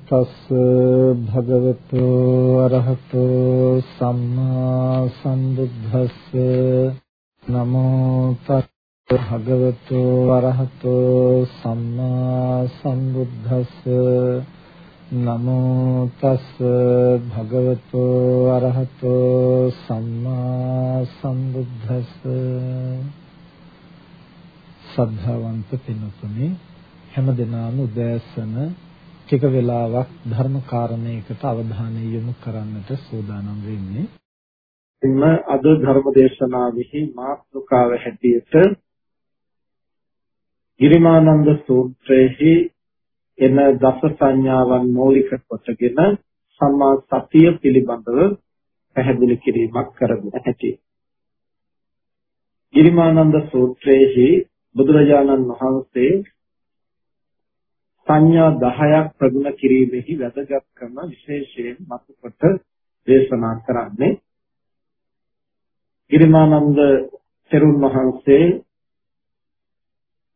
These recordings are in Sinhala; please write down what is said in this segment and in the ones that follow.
තස් භගවතු අරහතෝ සම්මා සම්බුද්දස්ස නමෝ තස් භගවතු අරහතෝ සම්මා සම්බුද්දස්ස නමෝ තස් භගවතු අරහතෝ සම්මා සම්බුද්දස්ස සද්ධාවන්ත පින්තුනේ හැම දිනම උදෑසන ටික වෙලාවක් ධර්ම කාරණයකට අවධානය යොමු කරන්නට සූදානම් වෙන්නේ. එන්න අද ධර්ම දේශනාවෙහි මාතෘකාව හැටියට ගිරිමානන්ද සූත්‍රයේහි එන දස සංඥාවන් මූලික කොටගෙන සම්මා සතිය පිළිබඳව පැහැදිලි කිරීමක් කරගෙන ඇති. ගිරිමානන්ද සූත්‍රයේහි බුදුරජාණන් වහන්සේ සංඥා 10ක් ප්‍රගුණ කිරීමෙහි වැදගත්කම විශේෂයෙන් මතකොට දේශනා කරන්නේ. ගිරිමානන්ද තෙරුන් වහන්සේ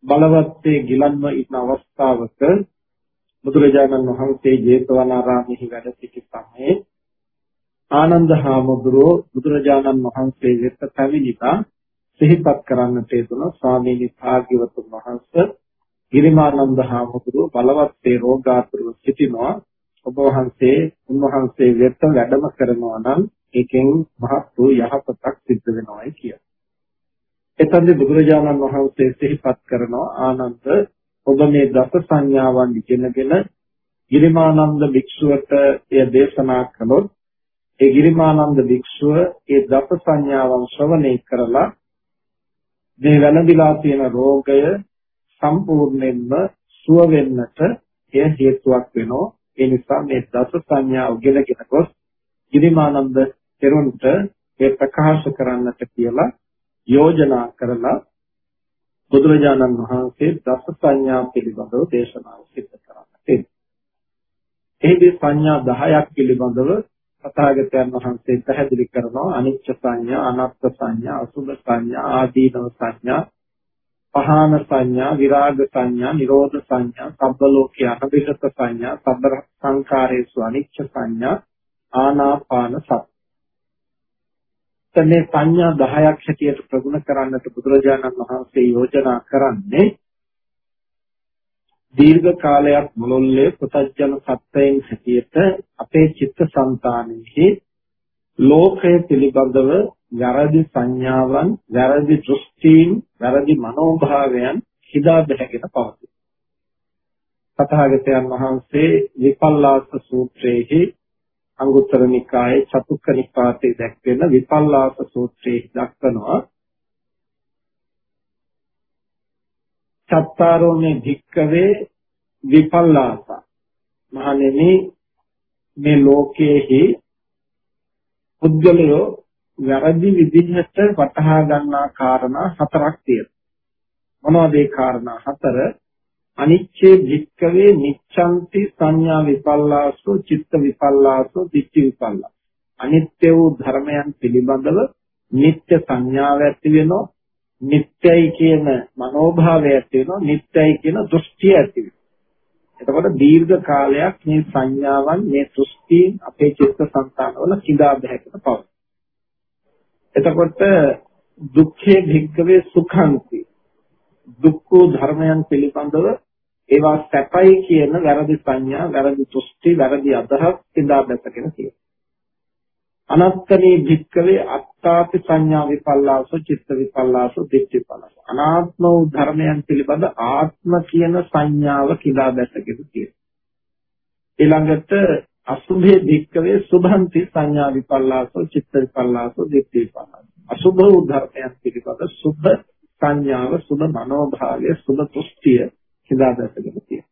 බලවත්ේ ගිලන්ව ඉන්න අවස්ථාවක බුදුරජාණන් වහන්සේ ජේතවනාරාමෙහි වැඩ සිටි සමයේ ආනන්ද හාමුදුරුවෝ බුදුරජාණන් වහන්සේ වෙත පැමිණිලා සිහිපත් කරන්නට යෙදුන ස්වාමීනි භාග්‍යවතුන් වහන්සේ ගිරිමානන්ද හාමුදුරුව බලවත් වේ රෝගාතුරව සිටිනවා ඔබ වහන්සේ උන්වහන්සේ වෙත වැඩම කරනවා නම් ඒකෙන් මහත් වූ යහපතක් සිද්ධ වෙනවායි කිය. එතෙන්දී බුදුරජාණන් වහන්සේ සිහිපත් කරනවා ආනන්ද ඔබ මේ දස සංඥාවන් ඉගෙනගෙන ගිරිමානන්ද භික්ෂුවට එය දේශනා කළොත් ඒ ගිරිමානන්ද භික්ෂුව ඒ දස සංඥාවන් ශ්‍රවණය කරලා මේ වැළඳිලා තියෙන රෝගය සම්පූර්ණයෙන්ම සුව වෙන්නට එය හේතුවක් වෙනවා. ඒ නිසා මේ දස සංඥා උගෙනගෙන ගොස් ගිරිමානන්ද තෙරුන්ට ඒ ප්‍රකාශ කරන්නට කියලා යෝජනා කරලා බුදුරජාණන් වහන්සේ දස සංඥා පිළිබඳව දේශනාව සිදු කරන්නට එහිදී සංඥා 10ක් පිළිබඳව තථාගතයන් වහන්සේ පැහැදිලි කරනවා අනිච්ච සංඥා අනාත්ම සංඥා අසුභ සංඥා ආදීනව සංඥා පහාන සංඥා, විරාග සංඥා, නිරෝධ සංඥා, සබ්බ ලෝකේ අනිවිත සංඥා, සබ්බ සංකාරේසු අනිච්ච සංඥා, ආනාපාන සති. තනේ සංඥා 10ක් හැටියට ප්‍රගුණ කරන්නට බුදුරජාණන් වහන්සේ යෝජනා කරන්නේ දීර්ඝ කාලයක් මුළුල්ලේ පුතජන සත්‍යයෙන් හැටියට අපේ චිත්ත සංතානෙහි ලෝකය පිළිබඳව වැරදි සංඥාවන්, වැරදි දෘෂ්ටීන්, වැරදි මනෝභාවයන් හිදා බැහැගෙන පවතී. තථාගතයන් වහන්සේ විපල්ලාස සූත්‍රයේහි අංගුත්තර නිකායේ චතුක්ක නිපාතේ දැක්වෙන විපල්ලාස සූත්‍රයේ දක්වනවා චත්තාරෝනේ භික්කවේ විපල්ලාස මහණෙනි මේ ලෝකයේහි පුද්ගලයෝ වැරදි විදිහට වටහා ගන්නා කාරණා හතරක් තියෙනවා. මොනවද ඒ කාරණා හතර? අනිච්චේ භික්කවේ නිච්ඡන්ති සංඥා විපල්ලාසෝ චිත්ත විපල්ලාසෝ දිට්ඨි විපල්ලාස. අනිත්‍ය වූ ධර්මයන් පිළිබඳව නිත්‍ය සංඥාව ඇති වෙනවා. නිත්‍යයි කියන මනෝභාවය ඇති වෙනවා. නිත්‍යයි කියන දෘෂ්ටිය ඇති වෙනවා. එතකොට දීර්ඝ කාලයක් මේ සංඥාවන් මේ දෘෂ්ටීන් අපේ චිත්ත සංතානවල සිඳා බැහැගෙන පවතී. එතකොට දුක්ඛේ භික්කවේ සුඛංති දුක්ඛ ධර්මයන් පිළිබඳව ඒවා සැපයි කියන වැරදි සංඥා වැරදි දෘෂ්ටි වැරදි අදහස් ඉදා දැකගෙන තියෙනවා. අනත්තනේ භික්කවේ අත්තාපි සංඥා විපල්ලාසෝ චිත්ත විපල්ලාසෝ දිට්ඨි විපල්ලාස. අනාත්ම වූ ධර්මයන් පිළිබඳ ආත්ම කියන සංඥාව කිලා දැකගෙන තියෙනවා. ඊළඟට අසුභේ භික්කවේ සුභන්ති සංඥා විපල්ලාසෝ චිත්ත විපල්ලාසෝ දිට්ඨි විපල්ලාසෝ අසුභ වූ ධර්මයන් පිළිබඳ සුභ සංඥාව සුභ මනෝභාවය සුභ දෘෂ්ටිය හිතා දැසගෙන තියෙනවා.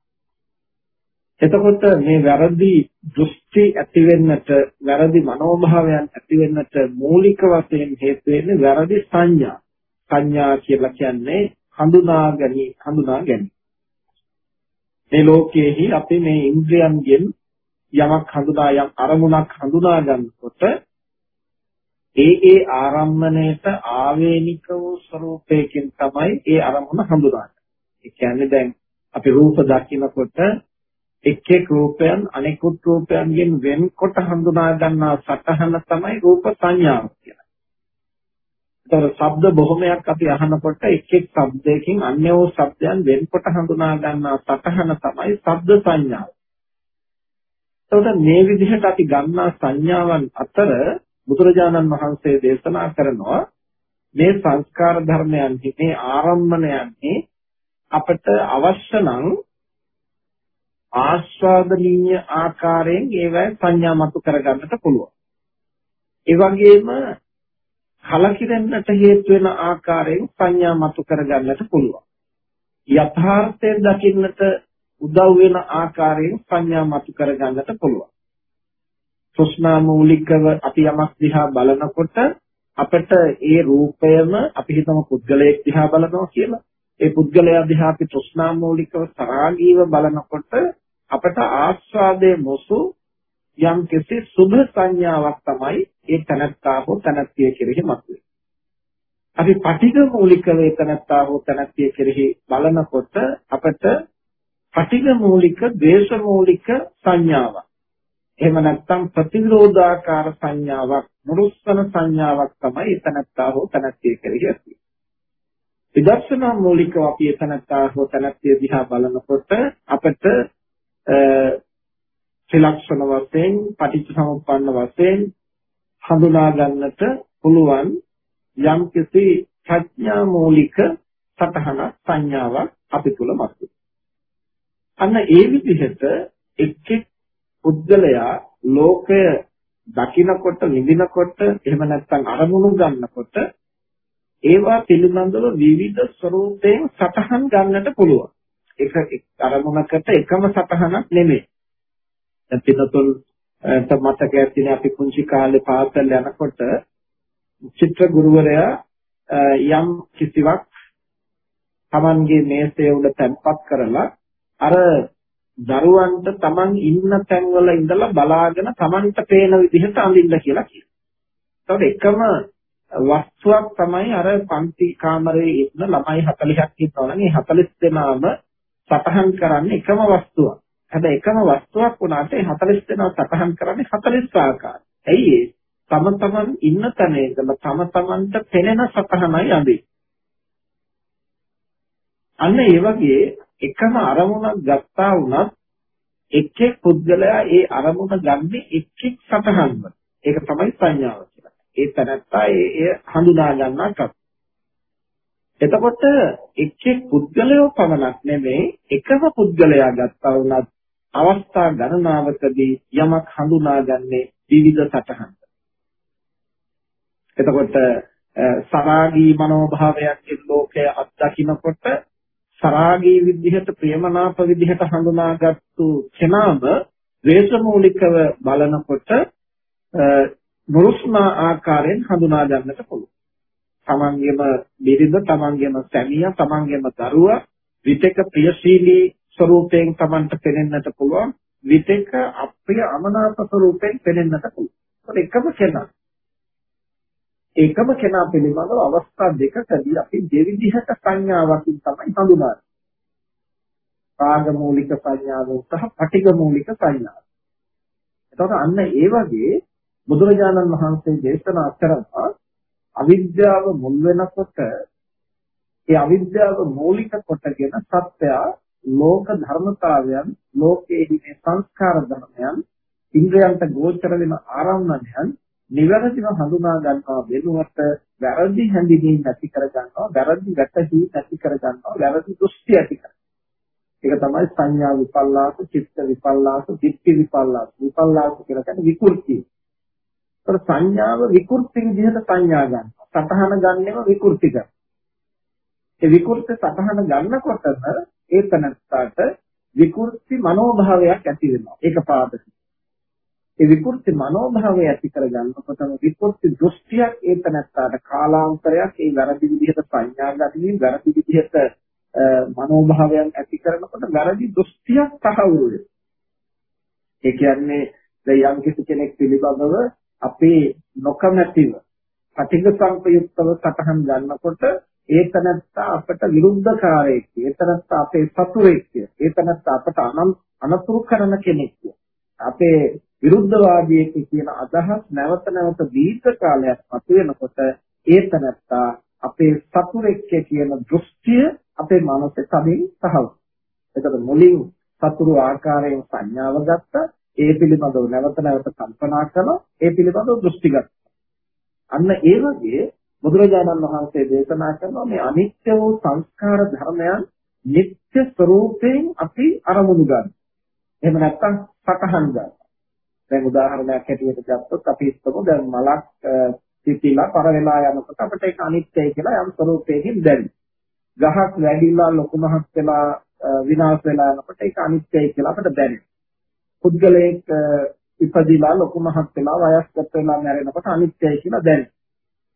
එතකොට මේ වැරදි දෘෂ්ටි ඇති වෙන්නට වැරදි මනෝභාවයන් ඇති වෙන්නට මූලික වශයෙන් හේතු වෙන්නේ වැරදි සංඥා. සංඥා කියලා කියන්නේ හඳුනා ගැනීම හඳුනා ගැනීම. මේ ලෝකයේහි අපි මේ ඉන්ද්‍රයන්ගෙන් යමක් හඳුනා යම් අරමුණක් හඳුනා ගන්නකොට ඒ ඒ ආරම්මණයට ආවේනික වූ ස්වરૂපයකින් තමයි ඒ අරමුණ හඳුනාගන්නේ. ඒ කියන්නේ දැන් අපි රූප දකිනකොට එක් එක් රූපයන් අනෙකුත් රූපයන්ගෙන් වෙන්කොට හඳුනා ගන්නා සටහන තමයි රූප සංඥාව කියන්නේ. ඒතර ශබ්ද බොහොමයක් අපි අහනකොට එක් එක් ශබ්දයකින් අන්‍ය වූ ශබ්දයන් වෙන්කොට හඳුනා ගන්නා සටහන තමයි ශබ්ද සංඥාව. එතකොට මේ විදිහට අපි ගන්නා සංඥාවන් අතර බුදුරජාණන් වහන්සේ දේශනා කරනවා මේ සංස්කාර ධර්මයන්හි මේ ආරම්මණයන්හි අපට අවශ්‍ය නම් ආස්වාදනීය ආකාරයෙන් ඒවැ සංඥා මතු කරගන්නට පුළුවන්. ඒ වගේම කලකිරෙන්නට හේතු වෙන ආකාරයෙන් සංඥා මතු කරගන්නට පුළුවන්. යථාර්ථයෙන් දකින්නට උදව් වෙන ආකාරයෙන් සංඥා මතු කරගන්නට පුළුවන්. තෘෂ්ණා මූලිකව අපි යමක් දිහා බලනකොට අපිට ඒ රූපයම අපි හිතමු පුද්ගලයෙක් දිහා බලනවා කියලා. ඒ පුද්ගලයා දිහා අපි තෘෂ්ණා මූලිකව තරාගීව බලනකොට අපට ආස්වාදයේ මොසු යම් කිසි සුභ සංඥාවක් තමයි ඒ තනත්තා හෝ තනත්තිය කෙරෙහි මතුවේ. අපි පටිඝ මූලිකව ඒ තනත්තා හෝ තනත්තිය කෙරෙහි බලනකොට අපට පටිඝ මූලික, ද්වේෂ මූලික සංඥාවක්. එහෙම නැත්නම් ප්‍රතිවිරෝධාකාර සංඥාවක්, මුරුස්සන සංඥාවක් තමයි ඒ තනත්තා හෝ තනත්තිය කෙරෙහි ඇති. විදර්ශනා මූලිකව අපි ඒ තනත්තා හෝ තනත්තිය දිහා බලනකොට අපට ත්‍රිලක්ෂණ වශයෙන් පටිච්චසමුප්පන්න වශයෙන් හඳුනා ගන්නට පුළුවන් යම් කිසි ප්‍රඥා මූලික සතහන සංඥාවක් අපි තුල මතුවේ. අන්න ඒ විදිහට එක් එක් පුද්ගලයා ලෝකය දකිනකොට විඳිනකොට එහෙම නැත්නම් අරමුණු ගන්නකොට ඒවා පිළිබඳව විවිධ ස්වરૂපයෙන් සතහන් ගන්නට පුළුවන්. එක අරමුණකට එකම සතහනක් නෙමෙයි. දැන් පිටතුල් මතක ඇතිනේ අපි පුංචි කාලේ පාසල් යනකොට චිත්‍ර ගුරුවරයා යම් කිසිවක් Tamanගේ මේසය උඩ තැන්පත් කරලා අර දරුවන්ට Taman ඉන්න තැන්වල ඉඳලා බලාගෙන Tamanට පේන විදිහට අඳින්න කියලා කියනවා. ඒතකොට එකම වස්තුවක් තමයි අර පන්ති කාමරයේ ඉන්න ළමයි 40ක් ඉන්නවනම් මේ 40 දෙනාම සටහන් කරන්නේ එකම වස්තුවක්. හැබැයි එකම වස්තුවක් වුණාට ඒ 40 දෙනා සටහන් කරන්නේ 40 ආකාරයි. ඇයි ඒ? තම තමන් ඉන්න තැන ඉඳලා තම තමන්ට පෙනෙන සටහනයි අඳින්නේ. අන්න ඒ වගේ එකම අරමුණක් ගත්තා වුණත් එක් එක් පුද්ගලයා ඒ අරමුණ ගන්නේ එක් එක් සටහන්ව. ඒක තමයි සංඥාව කියලා. ඒ තැනත්තා ඒ හඳුනා ගන්නා කප්. එතකොට එක් එක් පුද්ගලයෝ පමණක් නෙමෙයි එකම පුද්ගලයා ගත්තා වුණත් අවස්ථා ගණනාවකදී යමක් හඳුනාගන්නේ විවිධ සටහන්. එතකොට සරාගී මනෝභාවයක් ලෝකය අත්දකින්නකොට සරාගී විදිහට ප්‍රියමනාප විදිහට හඳුනාගත්තු කෙනාම ද්වේෂමූලිකව බලනකොට නුරුස්නා ආකාරයෙන් හඳුනා ගන්නට පුළුවන්. තමන්ගේම බිරිඳ තමන්ගේම සැමියා තමන්ගේම දරුවා විතක ප්‍රියශීලී ස්වරූපයෙන් තමන්ට පෙනෙන්නට පුළුවන් විතක අප්‍රිය අමනාප ස්වරූපයෙන් පෙනෙන්නට පුළුවන් ඒකම කෙනා ඒකම කෙනා පිළිබඳව අවස්ථා දෙකකදී අපි දෙවිධයක සංඥාවකින් තමයි හඳුනන්නේ රාග මූලික සංඥාව සහ පටිඝ මූලික සංඥාව. එතකොට අන්න ඒ වගේ බුදුරජාණන් වහන්සේ දේශනා කරනවා අවිද්‍යාව මුල් වෙනකොට ඒ අවිද්‍යාව මූලික කොටගෙන සත්‍යය ලෝක ධර්මතාවයන් ලෝකයේ මේ සංස්කාර ධර්මයන් ඉන්ද්‍රයන්ට ගෝචර වෙන ආරම්භණයන් නිවැරදිව හඳුනා ගන්නවා වෙනුවට වැරදි හැඳින්වීම නැති කර ගන්නවා වැරදි වැටහි නැති කර ගන්නවා වැරදි දෘෂ්ටි ඇති කර ඒක තමයි සංඥා විපල්ලාස චිත්ත විපල්ලාස දිට්ඨි විපල්ලාස විපල්ලාස කියලා කියන්නේ විකෘති ඒතර සංඥාව විකෘති විදිහට සංඥා ගන්නවා. සතහන ගන්නෙම විකෘති කරනවා. ඒ විකෘති සතහන ගන්නකොටම ඒ තනත්තාට විකෘති මනෝභාවයක් ඇති වෙනවා. ඒක පාදක. ඒ විකෘති මනෝභාවය ඇති කරගන්නකොටම විකෘති දෘෂ්ටියක් ඒ තනත්තාට කාලාන්තරයක් ඒ වැරදි විදිහට සංඥා ගතිමින් වැරදි විදිහට මනෝභාවයන් ඇති කරනකොට වැරදි දෘෂ්ටියක් තහවුරු වෙනවා. ඒ කියන්නේ දැන් යම් කිසි කෙනෙක් පිළිබඳව අපේ නොකමැතිව පටිඝ සංපයුක්තව සටහන් ගන්නකොට ඒ තනත්තා අපට විරුද්ධකාරයෙක්. ඒ තනත්තා අපේ සතුරෙක්. ඒ තනත්තා අපට අනතුරු කරන කෙනෙක්. අපේ විරුද්ධවාදියෙක් කියන අදහස් නැවත නැවත දීර්ඝ කාලයක් මතුවෙනකොට ඒ තනත්තා අපේ සතුරෙක් කියන දෘෂ්ටිය අපේ මනසේ තදින් සහවු. එතකොට මුලින් සතුරු ආකාරයෙන් සංඥාව ගත්තා ඒ පිළිබඳව නැවත නැවත කල්පනා කරලා ඒ පිළිබඳව දෘෂ්ටි ගත්තා. අන්න ඒ වගේ බුදුරජාණන් වහන්සේ දේශනා කරනවා මේ අනිත්‍ය වූ සංස්කාර ධර්මයන් නිත්‍ය ස්වરૂපයෙන් අපි අරමුණු ගන්න. එහෙම නැත්නම් සතහන් ගන්න. දැන් උදාහරණයක් හැටියට ගත්තොත් අපි හිතමු දැන් මලක් සිටිලා පර වෙලා යනකොට අපිට ඒක අනිත්‍යයි කියලා යම් ස්වરૂපයකින් දැනෙනවා. ගහක් වැඩිලා ලොකු මහත් වෙලා විනාශ වෙලා යනකොට ඒක අනිත්‍යයි කියලා අපිට දැනෙනවා. පුද්ගලයෙක් ඉපදිලා ලොකු මහත් වෙලා වයස්ගත වෙලා මැරෙනකොට අනිත්‍යයි කියලා දැනෙනවා.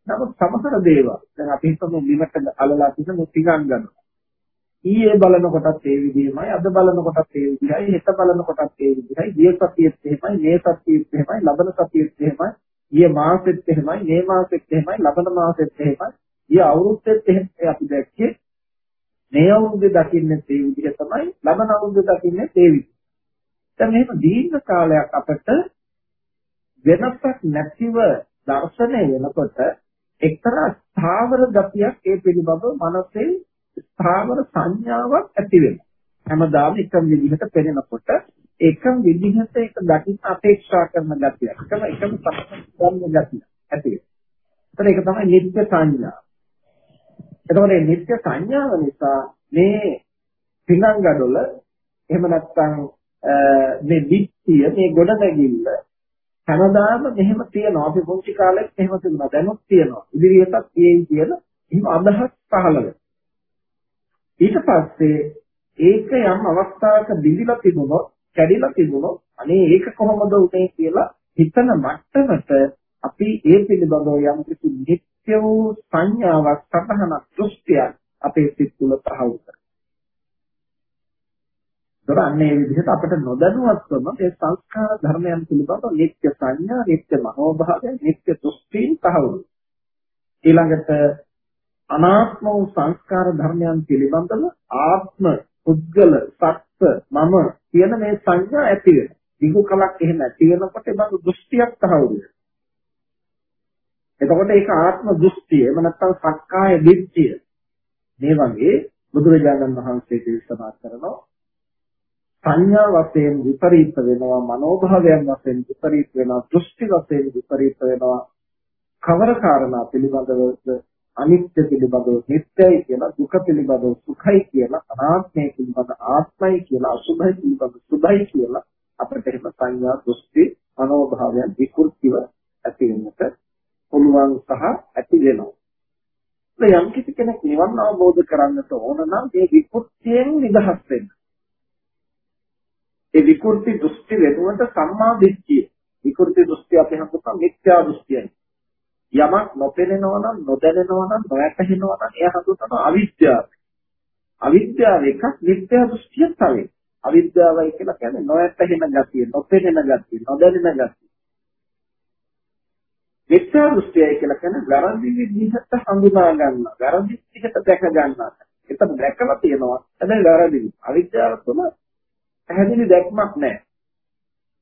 නමුත් සමහර දේවල් දැන් අපි හිතමු බිමට අලලා තියෙන මුතිගන් ගන්නවා. ඊයේ බලන කොටත් ඒ විදිහමයි අද බලන කොටත් ඒ විදිහයි හෙට බලන කොටත් ඒ විදිහයි ගිය සතියෙත් එහෙමයි මේ සතියෙත් එහෙමයි ලබන සතියෙත් එහෙමයි ඊයේ මාසෙත් එහෙමයි මේ මාසෙත් එහෙමයි ලබන මාසෙත් එහෙමයි ඊයේ අවුරුද්දෙත් එහෙමයි අපි දැක්කේ මේ අවුරුද්දේ දකින්නේ ඒ විදිහ තමයි ලබන අවුරුද්දේ දකින්නේ ඒ විදිහ. දැන් මේක දීර්ඝ කාලයක් අපිට වෙනසක් නැතිව දර්ශනය වෙනකොට එක්තරා ස්ථාවර ගතියක් ඒ පිළිබඳව මනසේ ස්ථාවර සංඥාවක් ඇති වෙනවා. හැමදාම එකම විදිහට පෙනෙනකොට එකම විදිහට ඒක දකින්න අපේක්ෂා කරන ගතිය. එකම එකම සම්පූර්ණ ගතිය ඇති වෙනවා. ඒක තමයි නිත්‍ය සංඥා. එතකොට මේ නිත්‍ය සංඥාව නිසා මේ පිනංගඩොල එහෙම නැත්නම් මේ දිට්ඨිය මේ ගොඩනැගිල්ල හැමදාම මෙහෙම තියෙනවා. අපි පුංචි කාලෙත් මෙහෙම තිබුණා. දැනුත් තියෙනවා. ඉදිරියටත් තියෙයි කියන එහෙම අදහස් පහළ වෙනවා. ඊට පස්සේ ඒක යම් අවස්ථාවක බිඳිලා තිබුණොත්, කැඩිලා තිබුණොත්, අනේ ඒක කොහොමද උනේ කියලා හිතන මට්ටමට අපි ඒ පිළිබඳව යම් කිසි නිත්‍ය වූ සංඥාවක්, සතහනක්, දෘෂ්ටියක් අපේ සිත් තුළ තහවුරු කරනවා. ඒතර අන්න ඒ විදිහට අපිට නොදැනුවත්වම මේ සංස්කාර ධර්මයන් පිළිබඳව නිත්‍ය සංඥා, නිත්‍ය මනෝභාවය, නිත්‍ය දෘෂ්ටීන් තහවුරු. ඊළඟට අනාත්ම වූ සංස්කාර ධර්මයන් පිළිබඳව ආත්ම, පුද්ගල, සත්ත්ව, මම කියන මේ සංඥා ඇති වෙනවා. දිගු කලක් එහෙම ඇති වෙනකොට ඒ බඳු දෘෂ්ටියක් තහවුරු වෙනවා. එතකොට ඒක ආත්ම දෘෂ්ටිය, එහෙම නැත්නම් සක්කාය දිට්ඨිය. මේ වගේ බුදුරජාණන් වහන්සේ දේශනා කරනවා සංඥා වශයෙන් විපරීත වෙනවා මනෝභාවයන් වශයෙන් විපරීත වෙනවා දෘෂ්ටි වශයෙන් විපරීත වෙනවා කවර කාරණා පිළිබඳව අනිත්‍ය පිළිබඳව නිට්ටයයි කියලා දුක පිළිබඳව සුඛයි කියලා අනාත්මය පිළිබඳව ආත්මයි කියලා අසුභයි පිළිබඳව සුභයි කියලා අපිට එහෙම සංඥා දෘෂ්ටි මනෝභාවයන් විකෘතිව ඇති වෙන්නට පුළුවන් සහ ඇති වෙනවා යම් කිසි කෙනෙක් නිවන් අවබෝධ කරගන්නට ඕන නම් මේ විකෘතියෙන් නිදහස් වෙන්න ඒ විකෘති දෘෂ්ටි වෙනුවට සම්මා දිට්ඨිය. විකෘති දෘෂ්ටි අපි හඳුන්වන මිත්‍යා දෘෂ්ටියයි. යමක් නොපෙනෙනවා නම් නොදැනෙනවා නම් නොයැටහෙනවා නම් එය හඳුන්වන අවිද්‍යාව. අවිද්‍යාව එකක් මිත්‍යා දෘෂ්ටිය තව එකක්. අවිද්‍යාවයි කියලා කියන්නේ නොයැටහෙන ගතිය, නොපෙනෙන ගතිය, නොදැනෙන ගතිය. මිත්‍යා දෘෂ්ටියයි කියලා කියන්නේ වැරදි විදිහට හඳුනා ගන්නවා, වැරදි විදිහට දැක ගන්නවා. එතන දැකලා තියෙනවා. හැබැයි වැරදි. අවිද්‍යාව තුළ පැහැදිලි දැක්මක් නැහැ.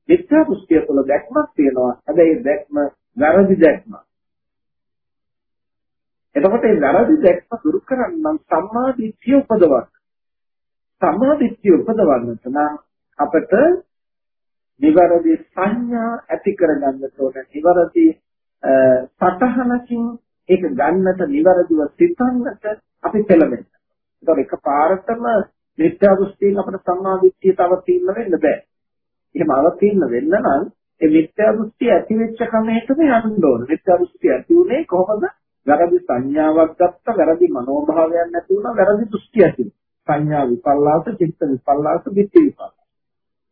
මිත්‍යා දෘෂ්ටිය තුළ දැක්මක් තියෙනවා. හැබැයි දැක්ම වැරදි දැක්මක්. එතකොට මේ වැරදි දැක්ම දුරු කරන්න සම්මා දිට්ඨිය උපදවන්න. සම්මා දිට්ඨිය උපදවන්නට නම් අපට නිවැරදි සංඥා ඇති කරගන්න ඕන. නිවැරදි සතහනකින් ඒක ගන්නට නිවැරදිව සිතන්නට අපි පෙළඹෙන්න. ඒතකොට එකපාරටම මිත්‍යා දෘෂ්ටියෙන් අපිට සම්මා දිට්ඨිය තව තීන්න වෙන්න බෑ. එහෙම අවතීන්න වෙන්න නම් ඒ මිත්‍යා දෘෂ්ටිය ඇති වෙච්ච කමේටම යන්න ඕන. මිත්‍යා දෘෂ්ටිය ඇති උනේ කොහොමද? වැරදි සංඥාවක් ගත්ත වැරදි මනෝභාවයක් නැති වුණා වැරදි දෘෂ්ටි ඇති සංඥා විපල්ලාස චිත්ත විපල්ලාස විත්ති විපල්ලාස.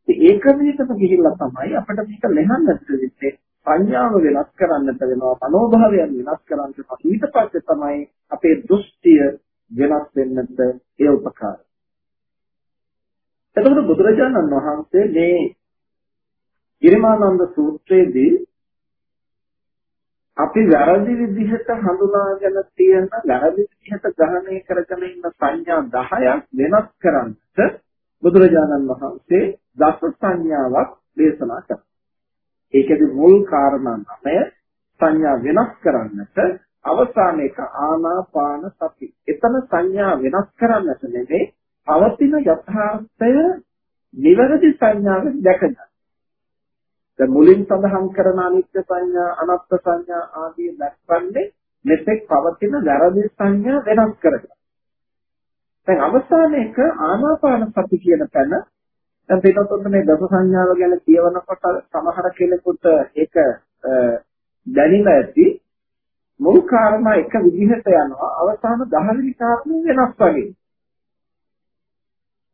ඒක විදිහටම ගිහිල්ලා තමයි අපිට මේක ලෙහන්නට වෙන්නේ සංඥාව වෙනස් කරන්නට වෙනවා මනෝභාවයන් වෙනස් කරන්නට ඊට පස්සේ තමයි අපේ දෘෂ්ටිය වෙනස් වෙන්නට ඒ උපකාරය. එතකොට බුදුරජාණන් වහන්සේ මේ ගිරිමානන්ද සූත්‍රයේදී අපි වැරදි විදිහට හඳුනාගෙන තියෙන වැරදි විදිහට ග්‍රහණය කරගෙන ඉන්න සංඥා 10ක් වෙනස් කරන්නට බුදුරජාණන් වහන්සේ දස සංඥාවක් දේශනා කළා. ඒකෙදි මුල් කාරණා නමය සංඥා වෙනස් කරන්නට අවසාන එක ආනාපාන සති. එතන සංඥා වෙනස් කරන්නට නෙමෙයි පවතින යථාර්ථය නිවැරදි සංඥාවෙන් දැක ගන්න. දැන් මුලින් සඳහන් කරන අනිත්‍ය සංඥා අනාත්ම සංඥා ආදී දක්වන්නේ මෙතෙක් පවතින වැරදි සංඥා වෙනස් කරගන්න. දැන් අවසාන එක ආනාපාන සති කියන තැන දැන් පිටතොත් මේ දස සංඥාව ගැන කියවනකොට සමහර කෙනෙකුට ඒක දැනෙලා ඇති මුල් කාරණා එක විදිහට යනවා අවසාන 10 වෙනි කාරණේ වෙනස් වගේ.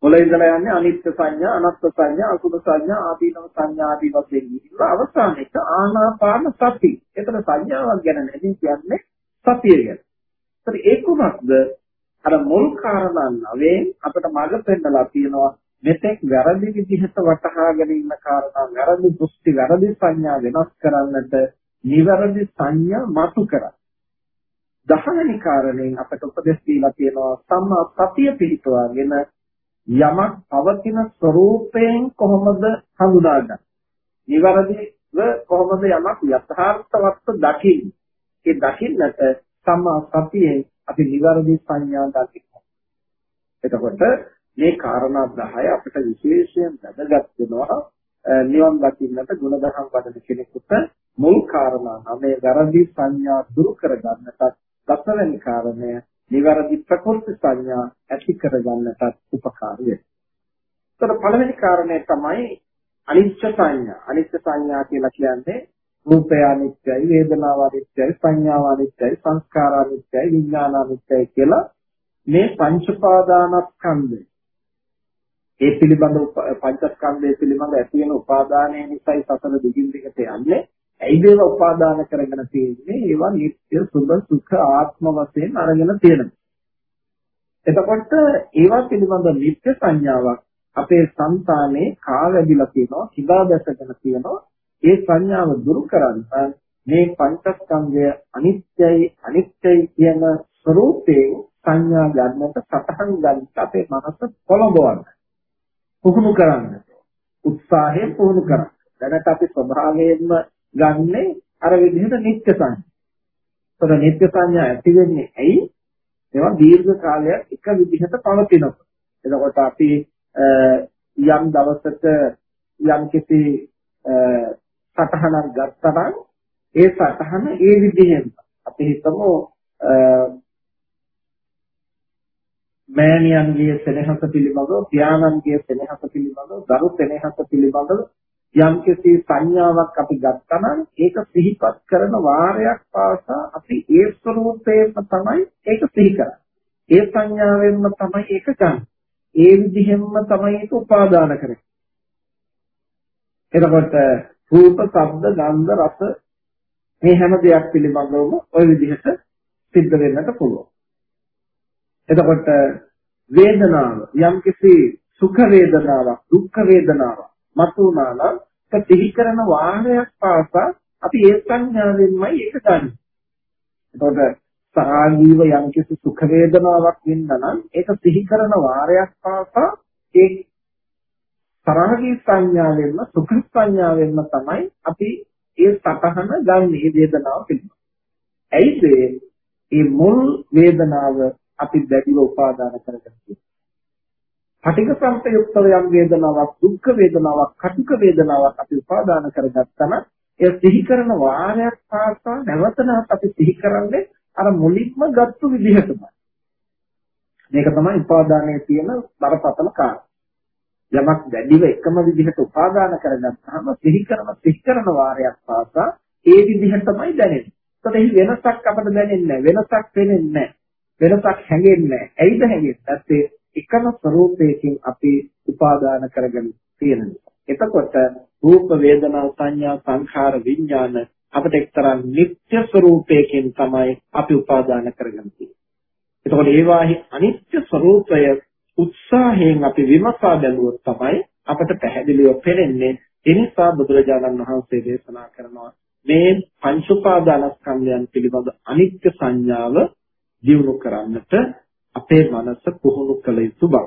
මුල ඉඳලා යන්නේ අනිත්‍ය සංඥා, අනාත්ම සංඥා, අසුභ සංඥා, ආදීනව සංඥා ආදී වශයෙන් ගිහිල්ලා අවසාන එක ආනාපාන සති. එතන සංඥාවක් ගැන නෙමෙයි කියන්නේ සතිය ගැන. ඒත් ඒ කුමක්ද? අර මුල් කාරණා නවෙන් අපිට මඟ පෙන්නලා තියෙනවා මෙතෙක් වැරදි විදිහට වටහාගෙන ඉන්න කාරණා වැරදි දෘෂ්ටි වැරදි සංඥා වෙනස් කරන්නට නිවැරදි සංඥා මතු කරා. දහවෙනි කාරණයෙන් අපට උපදෙස් දීලා තියෙනවා සම්මා සතිය පිළිපවාගෙන යමක් පවතින ස්වરૂපයෙන් කොහොමද හඳුනාගන්නේ? නිවැරදිව කොහොමද යමක් යථාර්ථවත් දකින්නේ? ඒ දකින්නට සම්මා සතියෙන් අපි නිවැරදි සංඥා දකිනවා. එතකොට මේ කාරණා 10 අපිට විශේෂයෙන් වැදගත් වෙනවා නිවන් දකින්නට ගුණධර්ම වඩන කෙනෙකුට මුල් කාරණා නමේ වැරදි සංඥා දුරු කරගන්නට දසවෙනි කාරණය නිවැරදි ප්‍රකෘති සංඥා ඇති කරගන්නට උපකාර වෙනවා. ඒතර පළවෙනි කාරණය තමයි අනිත්‍ය සංඥා. අනිත්‍ය සංඥා කියලා කියන්නේ රූපය අනිත්‍යයි, වේදනාව අනිත්‍යයි, සංඥාව අනිත්‍යයි, සංස්කාර අනිත්‍යයි, විඥාන අනිත්‍යයි කියලා මේ පංච උපාදානස්කන්ධය. ඒ පිළිබඳ පංචස්කන්ධය පිළිබඳ ඇති වෙන උපාදානය නිසායි සසල දිගින් දිගට යන්නේ. ඇයි මේව උපාදාන කරගෙන තියෙන්නේ? ඒවා නිත්‍ය සුභ සුඛ ආත්ම වශයෙන් අරගෙන තියෙනවා. එතකොට ඒවා පිළිබඳ නිත්‍ය සංඥාවක් අපේ సంతානේ කාවැදිලා තියෙනවා, හිඟා දැසගෙන තියෙනවා. ඒ සංඥාව දුරු කරන්න මේ පංචස්කන්ධය අනිත්‍යයි අනිත්‍යයි කියන ස්වરૂපයෙන් සංඥා ගන්නට සතහන් ගන්නට අපේ මනස කොළඹවන්න. පුහුණු කරන්න. උත්සාහයෙන් පුහුණු කරන්න. දැනට අපි ස්වභාවයෙන්ම ගන්නේ අර විදිහට නිත්‍ය සංඥා. ඒතර නිත්‍ය සංඥා ඇති වෙන්නේ ඇයි? ඒවා දීර්ඝ කාලයක් එක විදිහට පවතිනකොට. එතකොට අපි යම් දවසක යම් කිසි සටහනක් ගත්තා ඒ සටහන ඒ විදිහෙන් අපි හිතමු මෑණියන්ගේ සෙනෙහස පිළිබඳව පියාණන්ගේ සෙනෙහස පිළිබඳව දරු සෙනෙහස පිළිබඳව යම්කිසි සංඥාවක් අපි ගත්තා නම් ඒක සිහිපත් කරන වාරයක් පාසා අපි ඒ ස්වરૂපේම තමයි ඒක සිහි කරන්නේ. ඒ සංඥාවෙන්ම තමයි ඒක ගන්න. ඒ විදිහෙන්ම තමයි ඒක උපාදාන කරන්නේ. එතකොට රූප, ශබ්ද, ගන්ධ, රස මේ හැම දෙයක් පිළිබඳවම ওই විදිහට සිද්ධ වෙන්නට පුළුවන්. එතකොට වේදනාව යම්කිසි සුඛ වේදනාවක්, දුක්ඛ වේදනාවක් මතුවනා නම් ඒක සිහි කරන වාහනයක් පාසා අපි ඒ සංඥාවෙන්මයි ඒක ගන්න. එතකොට සාගීව යම්කිසි සුඛ වේදනාවක් වෙන්න නම් ඒක සිහි කරන වාරයක් පාසා ඒ තරහගේ සංඥාවෙන්ම සුඛ සංඥාවෙන්ම තමයි අපි ඒ සතහන ගන්න මේ වේදනාව පිළිබඳ. ඇයිද මේ මුල් වේදනාව අපි දැඩිව උපාදාන කරගෙන තියෙන්නේ? පටිඝ සංපයුක්තව යම් වේදනාවක් දුක්ඛ වේදනාවක් කටුක වේදනාවක් අපි උපාදාන කරගත්තම ඒ සිහි කරන වාරයක් පාසා නැවත නැවත අපි සිහි කරන්නේ අර මුලින්ම ගත්තු විදිහටමයි. මේක තමයි උපාදානයේ තියෙන බරපතල කාරණා. යමක් දැඩිව එකම විදිහට උපාදාන කරගත්තාම සිහි කරන සිහි කරන වාරයක් පාසා ඒ විදිහ තමයි දැනෙන්නේ. ඒකට වෙනසක් අපිට දැනෙන්නේ නැහැ. වෙනසක් වෙන්නේ නැහැ. වෙනසක් හැඟෙන්නේ නැහැ. ඇයිද හැඟෙන්නේ? නැත්තේ එකම ස්වરૂපයකින් අපි උපාදාන කරගෙන තියෙන නිසා. එතකොට රූප වේදනා සංඥා සංඛාර විඥාන අපිට එක්තරා නිත්‍ය ස්වરૂපයකින් තමයි අපි උපාදාන කරගෙන තියෙන්නේ. එතකොට ඒවාහි අනිත්‍ය ස්වરૂපය උත්සාහයෙන් අපි විමසා බැලුවොත් තමයි අපට පැහැදිලිව පේන්නේ. ඒ නිසා බුදුරජාණන් වහන්සේ දේශනා කරනවා මේ පංච උපාදානස්කන්ධයන් පිළිබඳ අනිත්‍ය සංඥාව දියුණු කරන්නට අපේ මනස පුහුණු කළ යුතු බව.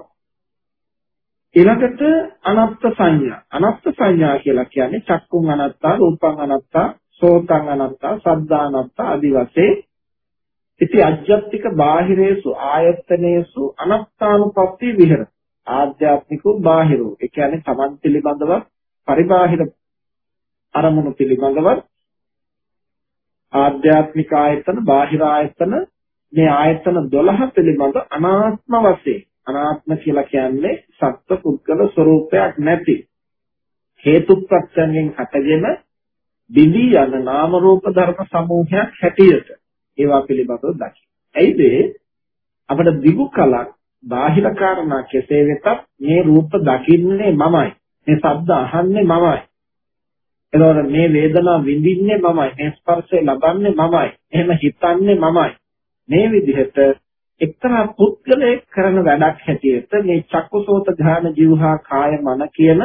ඊළඟට අනත්ත් සංඥා. අනත්ත් සංඥා කියලා කියන්නේ චක්කුන් අනත්තා, රූපං අනත්තා, සෝතං අනත්තා, සද්දා අනත්තා ආදි වශයෙන් ඉති අජ්ජත්තික බාහිරේසු ආයතනේසු අනත්තානුපස්සී විහෙර. ආධ්‍යාත්මිකෝ බාහිරෝ. ඒ කියන්නේ තමන් පිළිබඳව පරිබාහිර අරමුණු පිළිබඳව ආධ්‍යාත්මික ආයතන, බාහිර ආයතන මේ ආයතන 12 පිළිබඳ අනාත්ම වශයෙන් අනාත්ම කියලා කියන්නේ සත්ව පුද්ගල ස්වરૂපයක් නැති හේතු ප්‍රත්‍යයෙන් හටගෙන බිඳී යන නාම රූප ධර්ම සමූහයක් හැටියට ඒවා පිළිබඳව දකි. ඇයිද අපිට දිගු කලක් බාහිර කාරණා කෙසේ වෙතත් මේ රූප දකින්නේ මමයි. මේ ශබ්ද අහන්නේ මමයි. එතකොට මේ වේදනාව විඳින්නේ මමයි. මේ ස්පර්ශය ලබන්නේ මමයි. එහෙම හිතන්නේ මමයි. මේ විදිහට එක්තරා පුද්ගලයෙක් කරන වැඩක් හැටියට මේ චක්කසෝත ධාන ජීවහා කාය මන කියන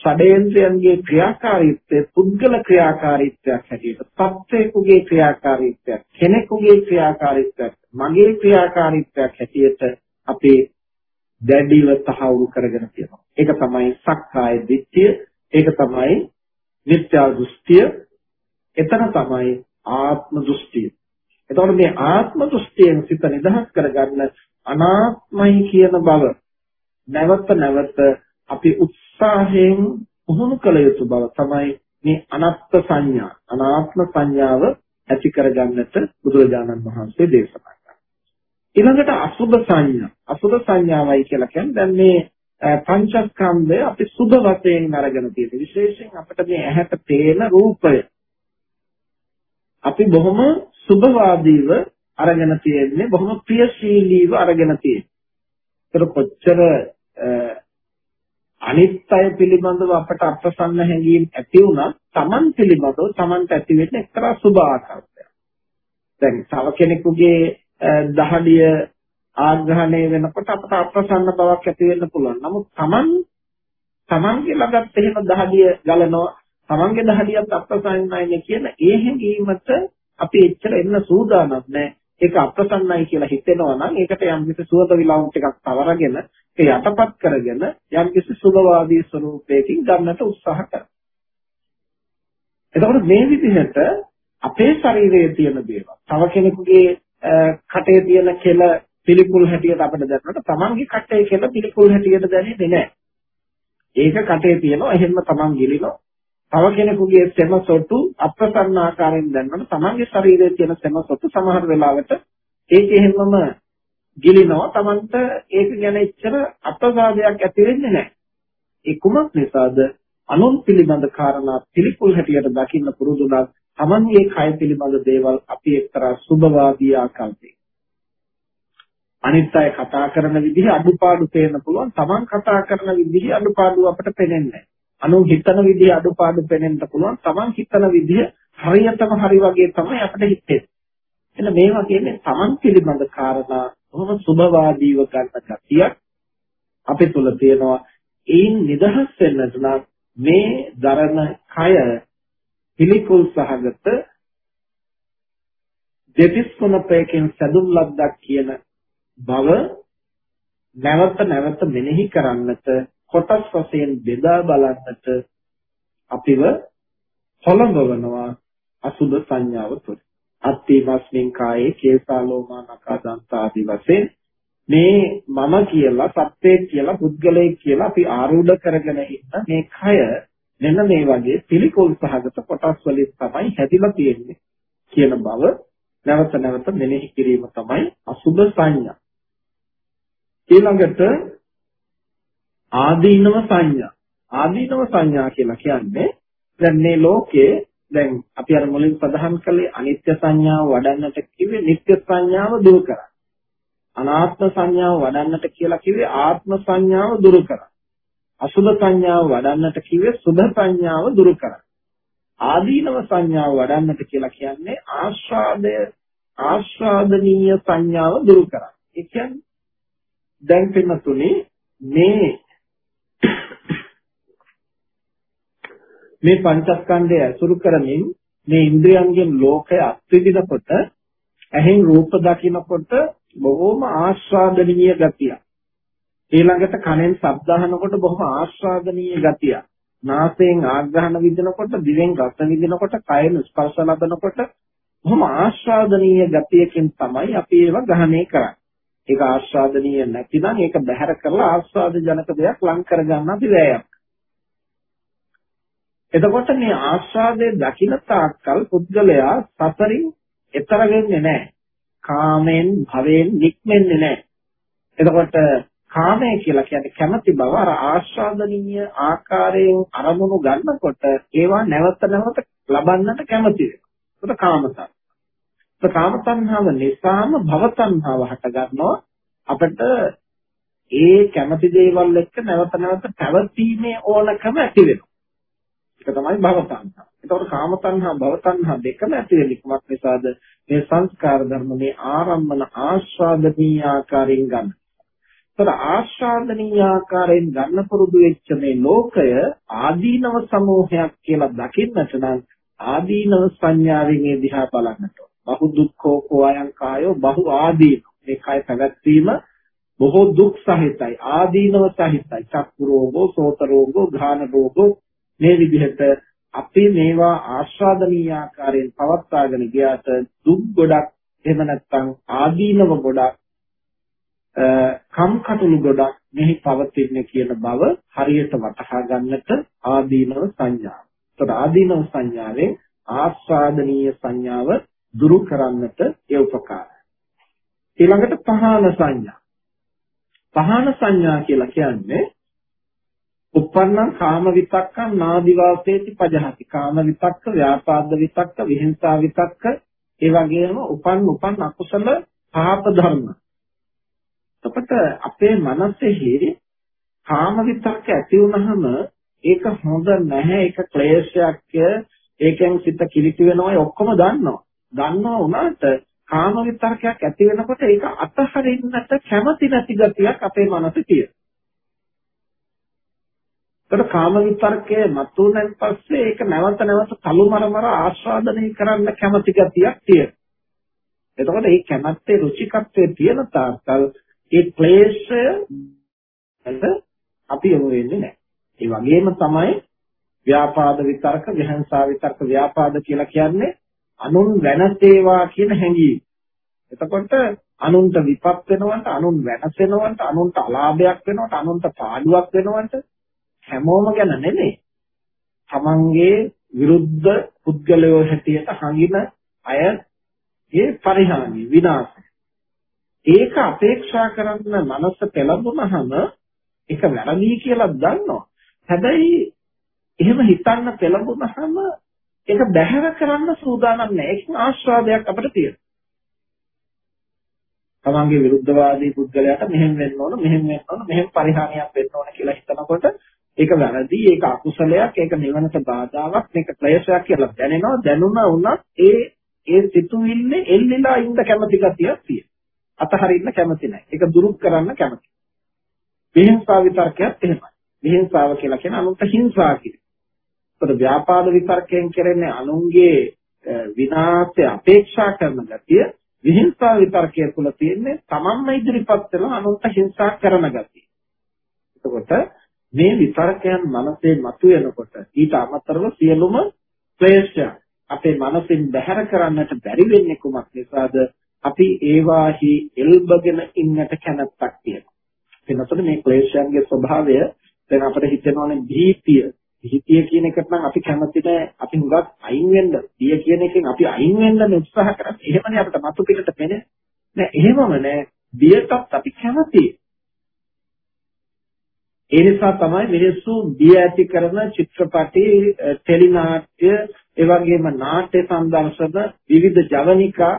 ෂඩේන්ද්‍රයන්ගේ ක්‍රියාකාරීත්වය පුද්ගල ක්‍රියාකාරීත්වයක් හැටියට සත්‍යකුගේ ක්‍රියාකාරීත්වයක් කෙනෙකුගේ ක්‍රියාකාරීත්වයක් මගේ ක්‍රියාකාරීත්වයක් හැටියට අපේ දැඩිව තහවුරු කරගෙන තියෙනවා. ඒක තමයි සක්කාය දිට්ඨිය, ඒක තමයි මිත්‍යා දෘෂ්ටිය, එතන තමයි ආත්ම දෘෂ්ටිය. එතකොට මේ ආත්ම දෘෂ්ටියෙන් සිත නිදහස් කරගන්න අනාත්මයි කියන බව නැවත නැවත අපි උත්සාහයෙන් පුහුණු කළ යුතු බව තමයි මේ අනත්ත් සංඥා අනාත්ම සංඥාව ඇති කරගන්නට බුදුරජාණන් වහන්සේ දේශනා කළා. ඊළඟට අසුභ සංඥා. අසුභ සංඥාවයි කියලා කියන්නේ දැන් මේ පංචස්කන්ධය අපි සුභ වශයෙන් අරගෙන තියෙන විශේෂයෙන් අපිට මේ ඇහැට පේන රූපය අපි බොහොම සුභවාදීව අරගෙන තියෙන්නේ බොහොම ප්‍රියශීලීව අරගෙන තියෙන්නේ. ඒක කොච්චර අනිත්‍ය පිළිබඳව අපට අප්‍රසන්න හැඟීම් ඇති වුණත් Taman පිළිබඳව Tamanට ඇති වෙන එක්තරා සුභ ආකල්පයක්. දැන් තව කෙනෙකුගේ දහඩිය ආග්‍රහණය වෙනකොට අපට අප්‍රසන්න බවක් ඇති වෙන්න පුළුවන්. නමුත් Taman Tamanගේ ළඟත් එහෙම දහඩිය ගලනවා තමන්ගේ දහඩියත් අප්‍රසන්නයිනේ කියන ඒ හැඟීමට අපි එච්චර එන්න සූදානම් නැහැ. ඒක අප්‍රසන්නයි කියලා හිතෙනවා නම් ඒකට යම් කිසි සුවද විලවුන් ටිකක් තවරගෙන ඒ යටපත් කරගෙන යම් කිසි සුභවාදී ස්වરૂපයකින් ගන්නට උත්සාහ කරනවා. එතකොට මේ විදිහට අපේ ශරීරයේ තියෙන දේවල් තව කෙනෙකුගේ කටේ තියෙන කෙල පිළිකුල් හැටියට අපිට දැනනකොට තමන්ගේ කටේ කෙල පිළිකුල් හැටියට දැනෙන්නේ නැහැ. ඒක කටේ තියෙනවා එහෙම තමන් ගිලිනවා තව කෙනෙකුගේ සෙම සොටු අප්‍රසන්න ආකාරයෙන් දැනනකොට තමන්ගේ ශරීරයේ තියෙන සෙම සොටු සමහර වෙලාවට ඒක එහෙමම ගිලිනවා තමන්ට ඒක ගැන එච්චර අප්‍රසාදයක් ඇති වෙන්නේ නැහැ. ඒ කුමක් නිසාද? අනුන් පිළිබඳ කාරණා පිළිකුල් හැටියට දකින්න පුරුදුනක් තමන්ගේ කය පිළිබඳ දේවල් අපි එක්තරා සුභවාදී ආකල්පේ. අනිත් අය කතා කරන විදිහ අඩුපාඩු පේන්න පුළුවන්. තමන් කතා කරන විදිහ අඩුපාඩු අපට පේන්නේ නැහැ. අනු හිතන විදිහ අඩුපාඩු පෙනෙන්න පුළුවන්. Taman හිතන විදිහ හරියටම හරි වගේ තමයි අපිට හිතෙන්නේ. එන්න මේවා කියන්නේ Taman පිළිබඳ කාරණා බොහොම සුභවාදීව ගන්න ගතියක් අපේ තුල තියෙනවා. ඒන් නිදහස් වෙන්නට නම් මේ දරන කය පිළිකුල් සහගත දෙතිස් කුණපයකින් සැදුම් ලද්දක් කියන බව නැවත නැවත මෙනෙහි කරන්නට කොටස් වශයෙන් බෙදා බලන්නට අපිව පොළඹවනවා අසුබ සංඥාව තුළ. අත්තිමස්මින් කායේ කේසාලෝමා නකාදන්ත ආදි වශයෙන් මේ මම කියලා සත්‍යයක් කියලා පුද්ගලයෙක් කියලා අපි ආරූඪ කරගෙන ඉන්න මේ කය මෙන්න මේ වගේ පිළිකුල් සහගත කොටස් වලින් තමයි හැදිලා තියෙන්නේ කියන බව නැවත නැවත මෙනෙහි කිරීම තමයි අසුබ සංඥා. ඊළඟට ආදීනව සංඥා. ආදීනව සංඥා කියලා කියන්නේ දැන් මේ ලෝකේ දැන් අපි අර මුලින් ප්‍රධාන කළේ අනිත්‍ය සංඥාව වඩන්නට කිව්වේ නිත්‍ය සංඥාව දුරු කරා. අනාත්ම සංඥාව වඩන්නට කියලා කිව්වේ ආත්ම සංඥාව දුරු කරා. අසුභ සංඥාව වඩන්නට කිව්වේ සුභ සංඥාව දුරු කරා. ආදීනව සංඥාව වඩන්නට කියලා කියන්නේ ආස්වාදය ආස්වාදනීය සංඥාව දුරු කරා. ඒ කියන්නේ දැන් පින්නතුනේ මේ මේ පංචස්කන්ධය ඇසුරු කරමින් මේ ඉන්ද්‍රයන්ගෙන් ලෝකය අත්විඳිනකොට ඇහෙන් රූප දකිනකොට බොහොම ආස්වාදනීය ගතියක්. ඊළඟට කනෙන් ශබ්ද අහනකොට බොහොම ආස්වාදනීය ගතියක්. නාසයෙන් ආග්‍රහණ විඳිනකොට, දිවෙන් රස විඳිනකොට, කයෙන් ස්පර්ශ ලබනකොට බොහොම ආස්වාදනීය ගතියකින් තමයි අපි ඒව ග්‍රහණය කරන්නේ. ඒක ආස්වාදනීය නැතිනම් ඒක බැහැර කරලා ආස්වාද ජනක දෙයක් ලං කරගන්න අපි වෑයම්. එතකොට මේ ආස්වාදයේ දකින්න තාක්කල් පුද්ගලයා සතරින් එතර වෙන්නේ නැහැ. කාමෙන් භවෙන් නික්මෙන්නේ නැහැ. එතකොට කාමය කියලා කියන්නේ කැමැති බව අර ආස්වාදනීය ආකාරයෙන් අරමුණු ගන්නකොට ඒවා නැවත නැවත ලබන්නට කැමති වෙනවා. ඒක කාමතන. ඒ කාමතණ්හාව නිසාම භවතණ්හාව හට ගන්නවා අපිට ඒ කැමති දේවල් එක්ක නැවත නැවත පැවතීමේ ඕනකම ඇති වෙනවා. ඒක තමයි භවතණ්හා. ඒතකොට කාමතණ්හා භවතණ්හා දෙකම ඇති වෙන්නේ කුමක් නිසාද? මේ සංස්කාර ධර්ම මේ ආරම්මන ආස්වාදනීය ආකාරයෙන් ගන්න. ඒතර ආස්වාදනීය ආකාරයෙන් ගන්න පුරුදු වෙච්ච මේ ලෝකය ආදීනව සමූහයක් කියලා දකින්නට නම් ආදීනව සංඥාවෙන් මේ දිහා බලන්නට බහු දුක්ඛෝ කෝයං කායෝ බහු ආදීන. මේ කය පැවැත්වීම බොහෝ දුක් සහිතයි ආදීනව සහිතයි. චක්කු රෝගෝ සෝත රෝගෝ ඝාන රෝගෝ. මේ විදිහට අපි මේවා ආස්වාදනීය ආකාරයෙන් පවත්වාගෙන ගියාට දුක් ගොඩක් එහෙම නැත්නම් ආදීනව ගොඩක් කම්කටොළු ගොඩක් මෙහි පවතින්නේ කියන බව හරියට වටහා ගන්නට ආදීනව සංඥාව. ඒතර ආදීනව සංඥාවෙන් ආස්වාදනීය සංඥාව දුරු කරන්නට ඒ උපකාරයි. ඊළඟට පහන සංඥා. පහන සංඥා කියලා කියන්නේ උප්පන්නං කාම විතක්කං නාදිවාසේති පජහති. කාම විතක්ක, ව්‍යාපාද විතක්ක, විහිංසා විතක්ක, ඒ වගේම උපන් උපන් අකුසල පාප ධර්ම. එතකොට අපේ මනසෙහි කාම විතක්ක ඇති වුනහම ඒක හොඳ නැහැ, ඒක ක්ලේශයක්, ඒකෙන් සිත කිලිටි වෙනවා ඔක්කොම දන්නවා. දන්නවා වුණාට කාම විතර්කයක් ඇති වෙනකොට ඒක අතහරින්නට කැමති නැති ගතියක් අපේ මනසේ තියෙනවා. ඒකට කාම විතර්කයේ මතුවෙන් පස්සේ ඒක නැවත නැවත කලුමරමර ආස්වාදනය කරන්න කැමති ගතියක් තියෙනවා. එතකොට මේ කැමැත්තේ රුචිකත්වයේ තියෙන තාක්කල් ඒ ක්ලේශය අපි යොමු වෙන්නේ නැහැ. ඒ වගේම තමයි ව්‍යාපාද විතර්ක, විහංසා විතර්ක, ව්‍යාපාද කියලා කියන්නේ අනුන් වෙනසේවා කියන හැඟීම. එතකොට අනුන්ට විපත් වෙනවන්ට, අනුන් වෙනසෙනවන්ට, අනුන්ට අලාභයක් වෙනවට, අනුන්ට පාඩුවක් වෙනවන්ට හැමෝම ගැන නෙමෙයි. තමන්ගේ විරුද්ධ පුද්ගලයෝ හැටියට හඟින අයගේ පරිහානිය විනාශය. ඒක අපේක්ෂා කරන්න මනස පෙළඹුණහම ඒක වැරදි කියලා දන්නවා. හැබැයි එහෙම හිතන්න පෙළඹුණහම ඒක බැහැර කරන්න සූදානම් නැහැ. ඒක ආශ්‍රාදයක් අපිට තියෙනවා. තමන්ගේ විරුද්ධවාදී පුද්ගලයාට මෙහෙම වෙන්න ඕන, මෙහෙම වෙන්න ඕන, මෙහෙම පරිහානියක් වෙන්න ඕන කියලා හිතනකොට ඒක වැරදි, ඒක අකුසලයක්, ඒක නිවනට බාධාවක්, මේක ක්ලේශයක් කියලා දැනෙනවා. දැනුණා වුණත් ඒ ඒ සිතුවිල්ලේ එල්ලිලා ඉන්න කැමැති ගතියක් තියෙනවා. අතහරින්න කැමති නැහැ. ඒක දුරු කරන්න කැමති. විහිංසාව විතර්කයක් එහෙමයි. විහිංසාව කියලා කියන අනුන්ට හිංසා කිරීම. ඒකට ව්‍යාපාද විතර්කයෙන් කරන්නේ අනුන්ගේ විනාශය අපේක්ෂා කරන ගතිය. විහිංසාව විතර්කයේ තුල තියෙන්නේ තමන්ම ඉදිරිපත් වෙලා අනුන්ට හිංසා කරන ගතිය. එතකොට මේ විතර්කයන් මනසේ මතුවෙනකොට ඊට අමතරව සියලුම ක්ලේශයන් අපේ මනසින් බැහැර කරන්නට බැරි වෙන්නේ කුමක් නිසාද? අපි ඒවාහි එල්බගෙන ඉන්නට කැමැත්තක් තියෙනවා. එතනතොට මේ ක්ලේශයන්ගේ ස්වභාවය දැන් අපිට හිතෙනවානේ භීතිය. භීතිය කියන එකට නම් අපි කැමති නැහැ. අපි හුඟක් අයින් වෙන්න. බිය කියන එකෙන් අපි අයින් වෙන්න උත්සාහ කරන්නේ. එහෙමනේ අපිට මතු පිටට පෙනේ. නෑ එහෙමම නෑ. බියටත් අපි කැමතියි. ඒ නිසා තමයි මිනිස්සු බිය ඇති කරන චිත්‍රපටි, ටෙලි නාට්‍ය, ඒ වගේම නාට්‍ය සංදර්ශන, විවිධ ජවනිකා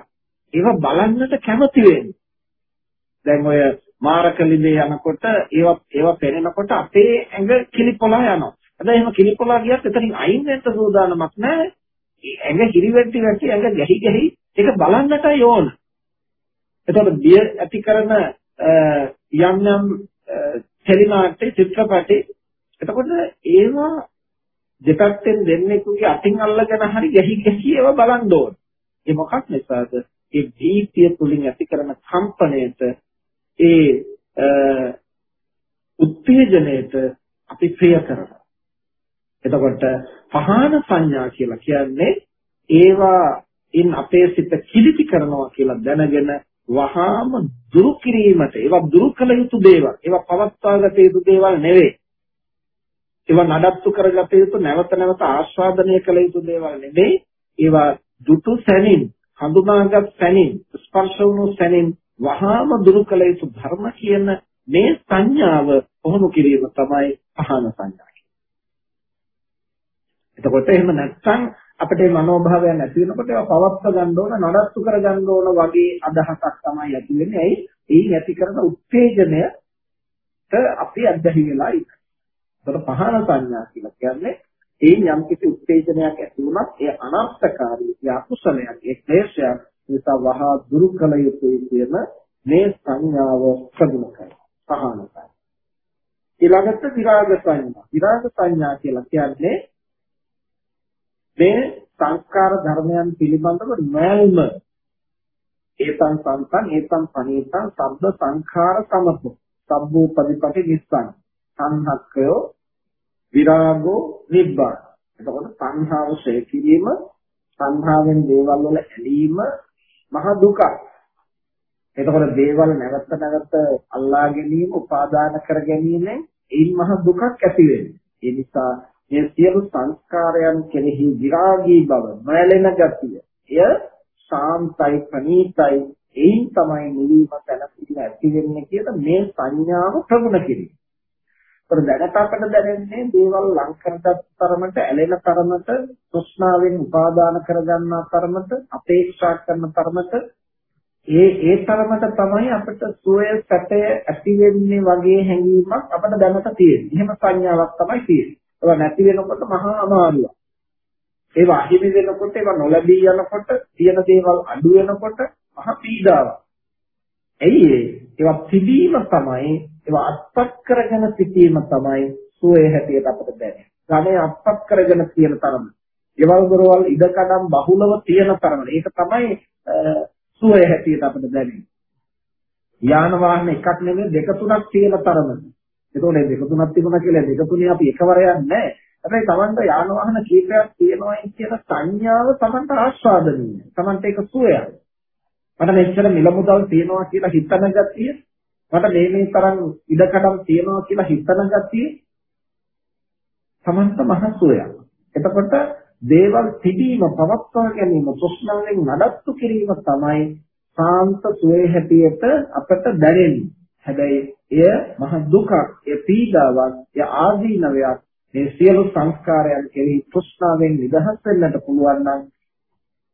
ඒවා බලන්නට කැමති වෙන්නේ. දැන් ඔය මාරකලිදේ යනකොට ඒවා ඒවා පෙනෙනකොට අපේ ඇඟ කිලිපොලා යනවා. හැබැයි එහෙම කිලිපොලා ගියත් එතනින් අයින් වෙන්න සූදානමක් නැහැ. ඇඟ හිරිවැටි වැටි ඇඟ ගැහි ගැහි ඒක බලන්නටයි ඕන. එතකොට බිය ඇති කරන යම් යම් ටෙලිනාට්‍ය චිත්‍රපටි එතකොට ඒවා දෙපැත්තෙන් දෙන්නෙකුගේ අතින් අල්ලගෙන හරි ගැහි ගැහි ඒවා බලන්න ඕන. ඒ මොකක් නිසාද? ඒ දීප්තිය තුලින් ඇති කරන කම්පණයට ඒ උත්තේජනයට අපි ප්‍රිය කරනවා. එතකොට පහන සංඥා කියලා කියන්නේ ඒවා ඉන් අපේ සිත කිලිටි කරනවා කියලා දැනගෙන වහාම දුරු කිරීමට ඒවා දුරු කළ යුතු දේවල් ඒවා පවත්වාගත යුතු දේවල් නෙවෙයි. ඒවා නඩත්තු කරගත යුතු නැවත නැවත ආස්වාදනය කළ යුතු දේවල් නෙවෙයි. ඒවා දුටු සැනින් හඳුනාගත් සැනින් ස්පර්ශ වුණු සැනින් වහාම දුරු කළ යුතු ධර්ම කියන මේ සංඥාව කොහොම කිරීම තමයි පහන සංඥා එතකොට එහෙම නැත්නම් අපිට මේ මනෝභාවය නැති වෙනකොට ඒවා පවත්ව ගන්න ඕන නඩත්තු කර ගන්න ඕන වගේ අදහසක් තමයි ඇති වෙන්නේ. ඇයි? ඒ ඇති කරන උත්තේජනයට අපි අධ්‍යහි වෙලා ඉන්නේ. ඒකට පහන සංඥා කියලා කියන්නේ ඒ යම් කිසි උත්තේජනයක් ඇති වුණත් ඒ අනර්ථකාරී ඒ අකුසලයක් ඒ ක්ලේශයක් නිසා වහා දුරු කළ යුතුයි කියන මේ සංඥාව ප්‍රගුණ කරනවා. පහන සංඥා. ඊළඟට විරාග සංඥා. විරාග සංඥා කියලා කියන්නේ මේ සංස්කාර ධර්මයන් පිළිබඳව නොයල්ම ඒතං සංසං ඒතං පනීතං සබ්බ සංඛාර සමතු සබ්බෝ පරිපටි නිස්සං. සංහක්කයෝ විරාගෝ නිබ්බාන එතකොට සංහාව ශේ කිරීම සංහාවෙන් දේවල් වල ඇලීම මහ දුක එතකොට දේවල් නැවත නැවත අල්ලා ගැනීම උපාදාන කර ගැනීමෙන් ඒ මහ දුකක් ඇති වෙන්නේ. ඒ නිසා මේ සියලු සංස්කාරයන් කෙරෙහි විරාගී බව නොයැලෙන ගතිය එය ශාන්තයි ප්‍රණීතයි එයින් තමයි නිවීම දැනසින්න ඇති වෙන්නේ කියලා මේ සංඥාව ප්‍රගුණ කිරීම. ඒතර දැනට අපට දැනෙන්නේ දේවල් ලං කරගත් තරමට ඇලෙන තරමට තෘෂ්ණාවෙන් උපාදාන කරගන්නා තරමට අපේක්ෂා කරන තරමට ඒ ඒ තරමට තමයි අපිට සුවය සැපය ඇති වෙන්නේ වගේ හැඟීමක් අපිට දැනට තියෙන්නේ. එහෙම සංඥාවක් තමයි තියෙන්නේ. ඒවා නැති වෙනකොට මහා අමාරුවක්. ඒවා අහිමි වෙනකොට ඒවා නොලැබී යනකොට තියෙන දේවල් අඩු වෙනකොට මහා පීඩාවක්. ඇයි ඒ? ඒවා තිබීම තමයි ඒවා අත්පත් කරගෙන සිටීම තමයි සුවේ හැටියට අපිට දැනෙන්නේ. ගමේ අත්පත් කරගෙන තියෙන තරම. ගෙවල් දොරවල් ඉඩකඩම් බහුලව තියෙන තරම. ඒක තමයි සුවේ හැටියට අපිට දැනෙන්නේ. යාන වාහන එකක් නෙමෙයි දෙක තුනක් තියෙන තරමද. එතකොට දෙක තුනක් තිබුණා කියලා දෙක තුනේ අපි එකවර යන්නේ නැහැ. හැබැයි Tamanට යාන වාහන කීපයක් තියෙනවා කියන සංඥාව Tamanට ආස්වාදනීය. Tamanට ඒක සුවයක්. මට මෙච්චර මිල මුදල් තියෙනවා කියලා හිතන ගතිය, මට මේ මේ තරම් ඉඩකඩම් තියෙනවා කියලා හිතන ගතිය Tamanට මහ සුවයක්. එතකොට දේවල් තිබීම පවත්වා ගැනීම තෘෂ්ණාවෙන් නඩත්තු කිරීම තමයි සාන්ත සුවේ හැටියට අපට දැනෙන්නේ. හැබැයි එය මහ දුකක්, එය පීඩාවක්, එය ආදීනවයක්. මේ සියලු සංස්කාරයන් කෙරෙහි තෘෂ්ණාවෙන් නිදහස් වෙන්නට පුළුවන් නම්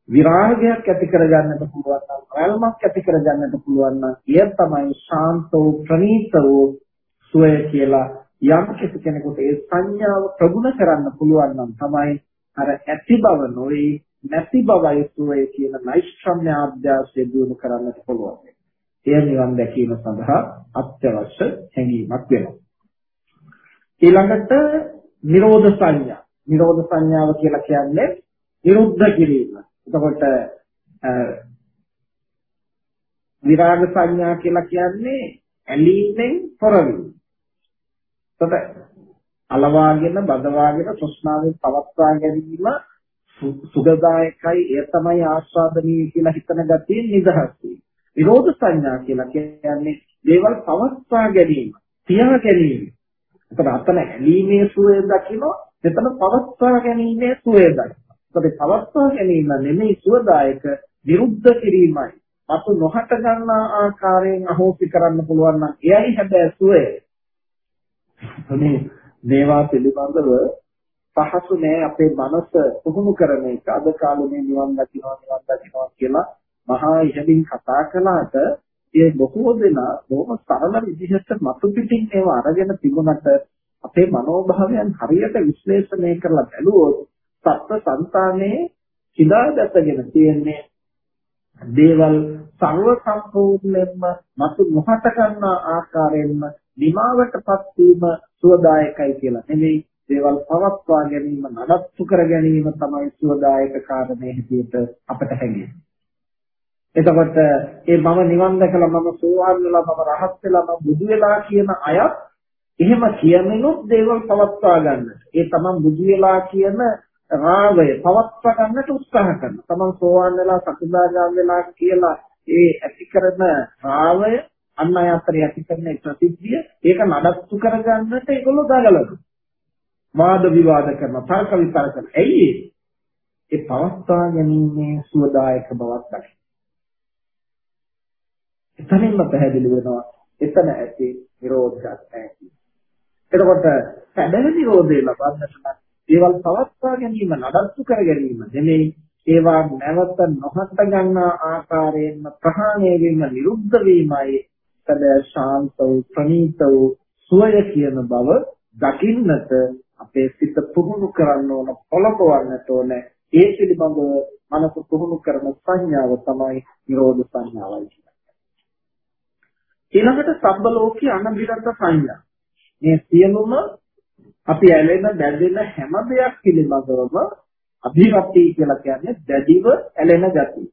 විරාගයක් ඇති කරගන්නට පුළුවන් නම් රැල්මක් ඇති කරගන්නට පුළුවන් නම් එය තමයි ශාන්තෝ ප්‍රණීතෝ සුවය කියලා යම් කෙනෙකුට ඒ සංඥාව ප්‍රගුණ කරන්න පුළුවන් නම් තමයි අර ඇති බව නොවේ නැති බවයි සුවය කියන නෛෂ්ක්‍රම්‍ය ආභ්‍යාසය දිනු කරන්නට පුළුවන්. එය නිවන් දැකීම සඳහා අත්‍යවශ්‍ය හැඟීමක් වෙනවා. ඊළඟට නිරෝධ සංඥා. නිරෝධ සංඥාව කියලා කියන්නේ විරුද්ධ කිරීම. එතකොට විරාග සංඥා කියලා කියන්නේ ඇලීමෙන් තොරවීම. එතකොට අලවාගෙන බදවාගෙන තෘෂ්ණාවෙන් පවත්වා ගැනීම සුගදායකයි එය තමයි ආස්වාදනීය කියලා හිතන ගතිය නිදහස් වීම. විරෝධ සංඥා කියලා කියන්නේ දේවල් පවත්වා ගැනීම, තියා ගැනීම. එතකොට අතන ඇලීමේ සුවය දකින්න, එතන පවත්වා ගැනීමේ සුවය දකින්න. එතකොට පවත්වා ගැනීම නෙමෙයි සුවදායක විරුද්ධ කිරීමයි. පසු නොහට ගන්නා ආකාරයෙන් අහෝසි කරන්න පුළුවන් නම් එයයි හැබැයි සුවය. මේ මේවා පිළිබඳව පහසු නෑ අපේ මනස පුහුණු කරන එක අද කාලේ මේ නිවන් දකින්නවා නිවන් දකින්නවා කියලා මහා ඉහලින් කතා කළාට ඒ බොහෝ දෙනා බොහොම සරල විදිහට මතු පිටින් ඒවා අරගෙන තිබුණට අපේ මනෝභාවයන් හරියට විශ්ලේෂණය කරලා බැලුවොත් සත්ව సంతානයේ කිදාදැතගෙන තියෙන්නේ දේවල් සර්ව සම්පූර්ණයෙන්ම මතු මොහත කරන ආකාරයෙන්ම නිමාවටපත් වීම සුවදායකයි කියලා නෙමෙයි. දේවල් පවත්වා ගැනීම නඩත්තු කර ගැනීම තමයි සුවදායක කාරණේ හැටියට අපට හැඟෙන්නේ. එතකොට ඒ මම නිවන් දැකලා මම සෝවාන් වෙලා මම රහත් වෙලා මම බුදු වෙලා කියන අය එහෙම කියමිනුත් දේවල් පවත්වා ගන්නට. ඒ තමන් බුදු වෙලා කියන රාගය පවත්වා ගන්නට උත්සාහ කරනවා. තමන් සෝවාන් වෙලා සකදාගාම වෙලා කියලා ඒ ඇති කරන රාගය අන් අය අතර ඇති කරන ප්‍රතික්‍රිය ඒක නඩත්තු කරගන්නට ඒගොල්ලෝ දඟලනවා. වාද විවාද කරන තර්ක විතර්ක කරන. ඇයි ඒ පවත්වා ගැනීමේ සුවදායක බවක් දකින්න. එතනින්ම පැහැදිලි වෙනවා එතන ඇති නිරෝධයක් නැහැ. එතකොට සැබෑ නිරෝධය ලබන්නට නම් දේවල් පවත්වා ගැනීම නඩත්තු කර ගැනීම නෙමෙයි ඒවා නැවත නොහට ගන්නා ආකාරයෙන්ම ප්‍රහාණය වීම නිරුද්ධ වීමයි සැබෑ ශාන්ත වූ ප්‍රණීත වූ සුවය කියන බව දකින්නට අපේ සිත පුහුණු කරන්න ඕන පොළඹවන්නට ඕන ඒ පිළිබඳව මනස පුහුණු කරන සංඥාව තමයි නිරෝධ සංඥාවයි කියන්නේ. ඊළඟට සබ්බ ලෝකී අනබිරත සංඥා. මේ සියලුම අපි ඇලෙන බැඳෙන හැම දෙයක් පිළිබඳවම අභිරති කියලා කියන්නේ දැඩිව ඇලෙන ගතිය.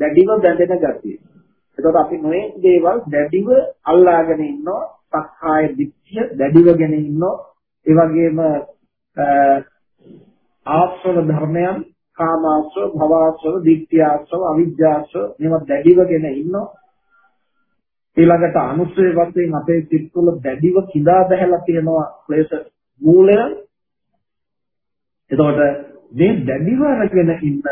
දැඩිව බැඳෙන ගතිය. එතකොට අපි නොයේ දේවල් දැඩිව අල්ලාගෙන ඉන්නවා, සක්කාය දිට්ඨිය දැඩිවගෙන ඉන්නවා, ඒ වගේම ආශ්‍රව ධර්මයන් කාමාශ්‍රව භවආශ්‍රව දික්ඛ්‍යාශ්‍රව අවිජ්ජාශ්‍රව මේවා දැඩිවගෙන ඉන්නවා ඊළඟට අනුස්සය වශයෙන් අපේ සිත් තුළ දැඩිව කිඳා බහැලා තියෙනවා ක්ලේශ මූලයන් එතකොට මේ දැඩිව අරගෙන ඉන්න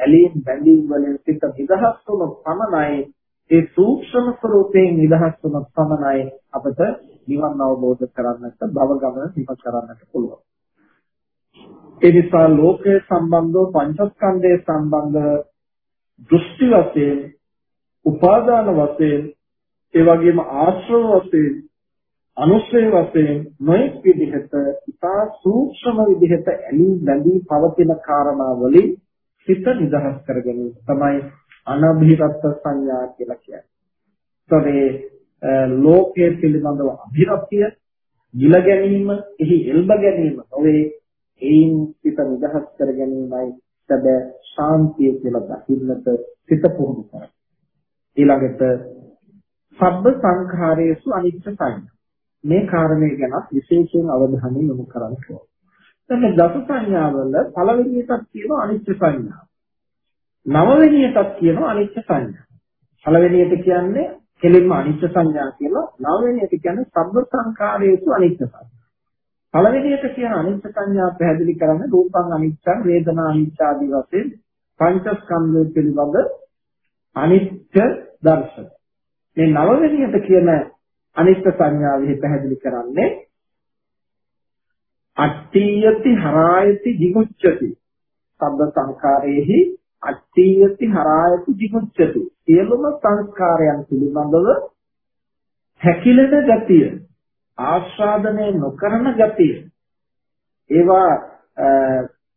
ඇලීම් බැඳීම් වලින් සිත නිදහස් වුණු පමණයි ඒ සූක්ෂම ස්වરૂපයෙන් නිදහස් වුණු පමණයි අපට නිවන් අවබෝධ කරගන්නට භව ගමන නිම කරන්නට පුළුවන්. ඒ නිසා ලෝකයේ සම්බන්ධව පංචස්කන්ධයේ සම්බන්ධව දෘෂ්ටි වශයෙන්, උපාදාන වශයෙන්, ඒ වගේම ආශ්‍රව වශයෙන්, අනුස්සය වශයෙන් නොඑක් විදිහට ඉතා සූක්ෂම විදිහට ඇලී බැඳී පවතින කාරණා වලින් සිත නිදහස් කර ගැනීම තමයි අනභිරත් සංඥා කියලා කියන්නේ. ලෝකයේ පිළිබඳව අභිරප්තිය ගිල ගැනීම එහි එල්බ ගැනීම නොවේ ඒයින් සිත නිදහස් කර ගැනීමයි සැබෑ ශාන්තිය කියලා දකින්නට සිත පුහුණු කරයි ඊළඟට සබ්බ සංඛාරයේසු අනිත්‍ය සංඥා මේ කාරණේ ගැන විශේෂයෙන් අවධානය යොමු කරන්න ඕනේ. දැන් දස සංඥාවල පළවෙනි එකක් කියනවා අනිත්‍ය සංඥා. නවවෙනි එකක් කියනවා අනිත්‍ය සංඥා. පළවෙනි එක කියන්නේ කෙලින්ම අනිත්‍ය සංඥා කියලා. නවවෙනි එක කියන්නේ සබ්බ සංකාරයේසු අනිත්‍ය සංඥා. පළවෙනි එක කියන අනිත්‍ය සංඥා පැහැදිලි කරන්නේ රූපං අනිච්චං වේදනා අනිච්ච ආදී වශයෙන් පංචස්කන්ධය පිළිබඳ අනිත්‍ය දර්ශන. මේ නවවෙනි එක කියන අනිත්‍ය සංඥාවෙහි පැහැදිලි කරන්නේ අට්ඨියති හරායති jigucchati සබ්බ සංකාරයේහි අට්ඨියති හරායති jigucchati සියලුම සංස්කාරයන් පිළිබඳව හැකිලෙන ගතිය ආස්වාදනය නොකරන ගතිය ඒවා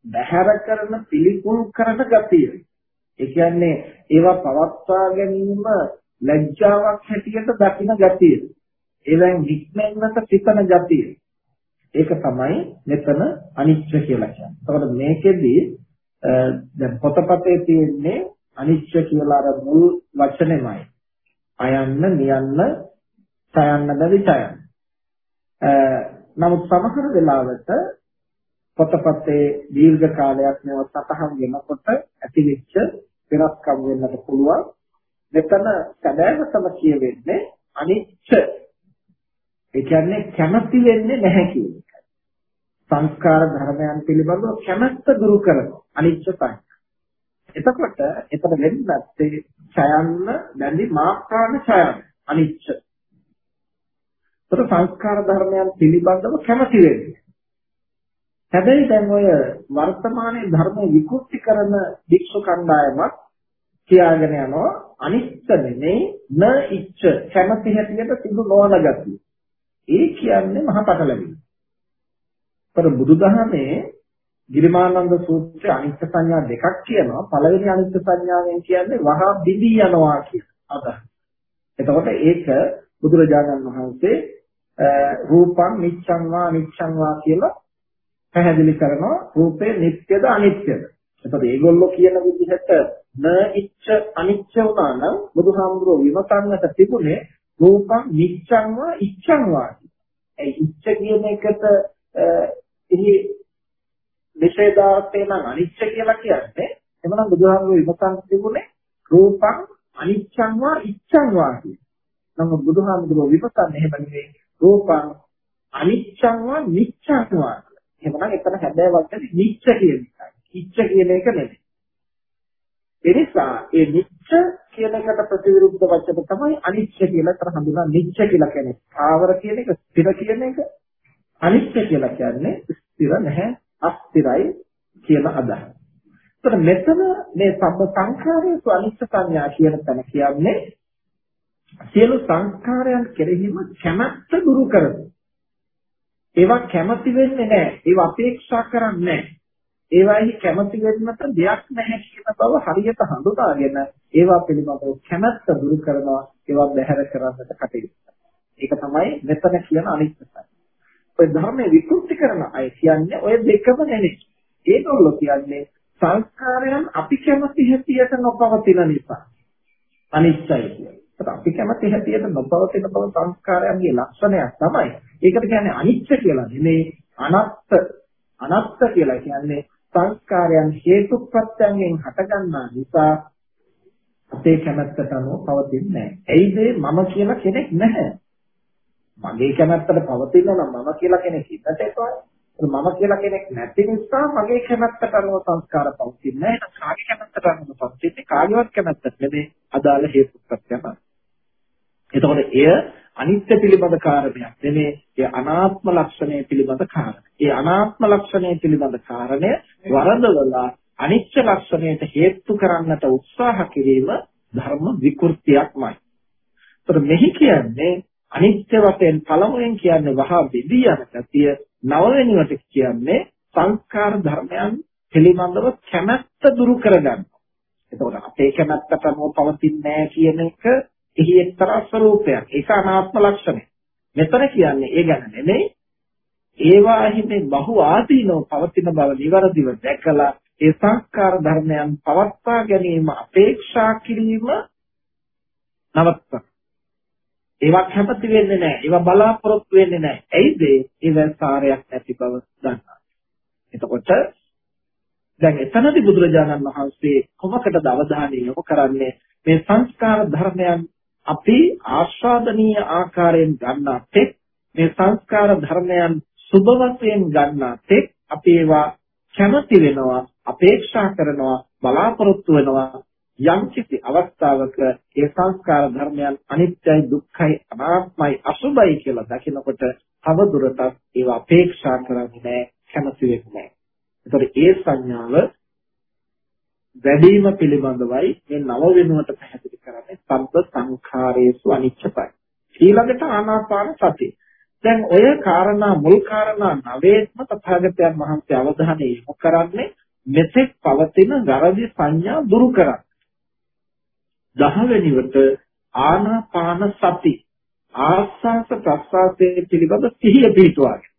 බහැර කරන පිළිකුල් කරන ගතිය. ඒ කියන්නේ ඒවා පවත්වා ගැනීම ලැජ්ජාවක් හැටියට දකින ගතිය ඒවෙන් හික්මෙන්නට සිතන ගතිය ඒක තමයි මෙතන අනිච්ච කියලා කියන්නේ. එතකොට මේකෙදි දැන් පොතපතේ තියෙන්නේ අනිච්ච කියලා අර මුල් වචනේමයි. අයන්න, නියන්න, සයන්න බැරි සයන්න. නමුත් සමහර වෙලාවට පොතපතේ දීර්ඝ කාලයක් නව සතහන් වෙනකොට ඇතිවෙච්ච වෙනස්කම් වෙන්නට පුළුවන්. මෙතන සැබෑවටම කියවෙන්නේ අනිච්ච. ඒ කියන්නේ කැමති වෙන්නේ නැහැ කියන එකයි. සංස්කාර ධර්මයන් පිළිබඳව කැමැත්ත දුරු කරනවා. අනිච්ච සංඥා. එතකොට එතන වෙන්නේ ඡයන්න බැඳි මාත්‍රාන ඡයන්න අනිච්ච. ඒතර සංස්කාර ධර්මයන් පිළිබඳව කැමති වෙන්නේ. හැබැයි දැන් ඔය වර්තමානයේ ධර්ම විකෘති කරන භික්ෂු කණ්ඩායමක් කියාගෙන යනවා අනිත්‍ය නෙමෙයි න ඉච්ඡ කැමති හැටියට සිදු නොවන ගතිය. ඒ කියන්නේ මහා පටලැවිලි. ਪਰ බුදුදහමේ ගිරිමානන්ද සූත්‍රයේ අනිත්‍ය සංඥා දෙකක් කියනවා. පළවෙනි අනිත්‍ය සංඥාවෙන් කියන්නේ වහා බිඳී යනවා කියන අදහස. එතකොට ඒක බුදුරජාණන් වහන්සේ රූපං නිච්ඡං වා නිච්ඡං වා කියලා පැහැදිලි කරනවා රූපේ නිට්ටයද අනිත්‍යද. එතකොට මේගොල්ලෝ කියන විදිහට න ඉච්ඡ අනිච්ච වුණා නම් බුදුහාමුදුරුවෝ විමසන්නට තිබුණේ රූපං නිච්ඡං වා ඉච්ඡං වා. ඒ ඉච්ඡ කියන එකට එහි නිෂේධාර්ථය නම් අනිච්ච කියලා කියන්නේ එමනම් බුදුහාමුදුරුවෝ විමසන්න තිබුණේ රූපං අනිච්ඡං වා ඉච්ඡං වා කියන. නමුත් බුදුහාමුදුරුවෝ විමසන්නේ එහෙම නෙවෙයි රූපං අනිච්ඡං වා නිච්ඡං වා. එහෙමනම් එතන හැබෑ වචනේ නිච්ච කියන එකයි. ඉච්ඡ කියන එක නෙමෙයි. එනිසා ඒ නිච්ච කියන එකට ප්‍රතිවිරුද්ධ වචන තමයි අනිච්ච කියලා අතර හඳුනා නිච්ච කියලා කියන්නේ. ආවර කියන එක ස්ථිර කියන එක. අනිච්ච කියලා කියන්නේ ස්ථිර නැහැ අස්ථිරයි කියන අදහස. ඒතර මෙතන මේ සම්බ සංඛාරයේ අනිච්ච සංඥා කියන තැන කියන්නේ සියලු සංස්කාරයන් කෙරෙහිම කැමැත්ත දුරු කරනවා. ඒවා කැමති වෙන්නේ නැහැ. ඒවා අපේක්ෂා කරන්නේ නැහැ. ඒවාෙහි කැමති වෙන්නට දෙයක් නැහැ කියන බව හරියට හඳුනාගෙන ඒවා පිළිබඳව කැමැත්ත දුරු කරනවා ඒවා බැහැර කරන්නට කටයුතු ඒක තමයි මෙතන කියන අනිත්‍යයි. ඔය ධර්මයේ විකෘති කරන අය කියන්නේ ඔය දෙකම නෙමෙයි. ඒගොල්ලෝ කියන්නේ සංස්කාරයන් අපි කැමති හැටියට නොපවතින නිසා අනිත්‍යයි කියන්නේ. අපි කැමති හැටියට නොපවතින බව සංස්කාරයන්ගේ ලක්ෂණයක් තමයි. ඒකට කියන්නේ අනිත්‍ය කියලා නෙමෙයි අනත්ත් අනත්ත් කියලා කියන්නේ සංස්කාරයන් හේතුප්‍රත්‍යයෙන් හටගන්නා නිසා අපේ කැමැත්තට අනුව පවතින්නේ නැහැ. ඇයිද මම කියලා කෙනෙක් නැහැ. මගේ කැමැත්තට පවතින නම් මම කියලා කෙනෙක් ඉන්නට එපා. මම කියලා කෙනෙක් නැති නිසා මගේ කැමැත්තට අනුව සංස්කාර පවතින්නේ නැහැ. කාගේ කැමැත්තට අනුව පවතින්නේ කාගේවත් කැමැත්තට නෙමෙයි අදාළ හේතුප්‍රත්‍යම. එතකොට එය අනිත්‍ය පිළිබඳ කාරණයක් නෙමෙයි ඒ අනාත්ම ලක්ෂණය පිළිබඳ කාරණය. ඒ අනාත්ම ලක්ෂණය පිළිබඳ කාරණය වරදවලා අනිත්‍ය ලක්ෂණයට හේතු කරන්නට උත්සාහ කිරීම ධර්ම විකෘතියක්මයි. ඒතර මෙහි කියන්නේ අනිත්‍ය වශයෙන් පළමුවෙන් කියන්නේ වහා බෙදී යන ගතිය නවවෙනිවට කියන්නේ සංස්කාර ධර්මයන් පිළිබඳව කැමැත්ත දුරු කරගන්න. එතකොට අපේ කැමැත්තට අනුව පවතින්නේ නැහැ කියන එක එහි එක්තරා ස්වરૂපයක්. ඒක අනාත්ම ලක්ෂණය. මෙතන කියන්නේ ඒ ගැන නෙමෙයි. ඒවාෙහි මේ බහු ආදීනව පවතින බව નિවරදිව දැකලා ඒ සංස්කාර ධර්මයන් පවත්වා ගැනීම අපේක්ෂා කිරීම නවත්ත. ඒවා කැමති වෙන්නේ නැහැ. ඒවා බලාපොරොත්තු වෙන්නේ නැහැ. ඇයිද? ඒවා සාරයක් නැති බව දන්නවා. එතකොට දැන් එතනදී බුදුරජාණන් වහන්සේ කොමකටද අවධානය යොමු කරන්නේ මේ සංස්කාර ධර්මයන් අපි ආස්වාදනීය ආකාරයෙන් ගන්නා තෙක් මේ සංස්කාර ධර්මයන් සුබ වශයෙන් ගන්නා තෙක් අපි ඒවා කැමති වෙනවා අපේක්ෂා කරනවා බලාපොරොත්තු වෙනවා යම් කිසි අවස්ථාවක ඒ සංස්කාර ධර්මයන් අනිත්‍යයි දුක්ඛයි අනාත්මයි අසුභයි කියලා දකිනකොට අවදුරටත් ඒවා අපේක්ෂා කරන්නේ නැහැ කැමති වෙන්නේ නැහැ. ඒතකොට ඒ සංඥාව වැඩිම පිළිබඳවයි මේ නව වෙනුවට පැහැදිලි කරන්නේ සබ්බ සංඛාරේසු අනිච්චපයි. ඊළඟට ආනාපාන සතිය. දැන් ඔය කාරණා මුල් කාරණා නවේත්ම තථාගතයන් වහන්සේ අවධානය යොමු කරන්නේ මෙතෙක් පවතින ගරදි සංඥා දුරු කරන්න. දහවෙනිවට ආනාපාන සති ආස්වාස ප්‍රස්වාසයේ පිළිබඳ සිහිය පිටුවාගෙන.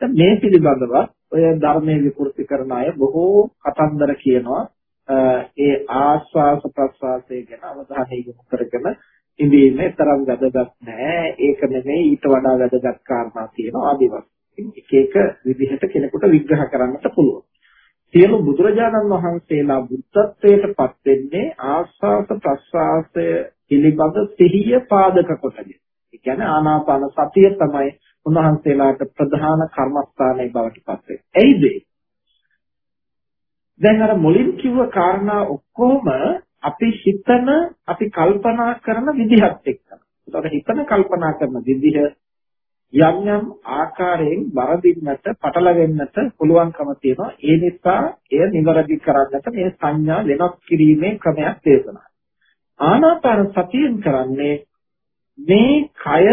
දැන් මේ පිළිබඳව ඔය ධර්මයේ විකෘති කරන අය බොහෝ කතන්දර කියනවා ඒ ආස්වාස ප්‍රස්වාසය ගැන අවධානය යොමු කරගෙන ඉඳීම තරම් වැදගත් නෑ. ඒක නෙමෙයි ඊට වඩා වැදගත් කාරණා තියෙනවා ආදී වශයෙන් එක එක විදිහට කෙනෙකුට විග්‍රහ කරන්නට පුළුවන්. සියලු බුදුරජාණන් වහන්සේලා බුද්ධත්වයට පත් වෙන්නේ ආස්වාස ප්‍රස්වාසය පිළිබඳ සිහිය පාදක කොටගෙන. ඒ කියන්නේ ආනාපාන සතිය තමයි උන්වහන්සේලාට ප්‍රධාන කර්මස්ථානයේ බවට පත් වෙන්නේ. එයිද දැන් අර මුලින් කිව්ව කාරණා ඔක්කොම අපි හිතන අපි කල්පනා කරන විදිහත් එක්ක. ඒකට හිතන කල්පනා කරන විදිහ යම් යම් ආකාරයෙන් වරදින්නට පටලවෙන්නට පුළුවන්කම තියෙනවා ඒ නිසා එය නිවැරදි කරන්නට මේ සංඥා වෙනස් කිරීමේ ක්‍රමයක් දේශනා ආනාපාන සතියෙන් කරන්නේ මේ කය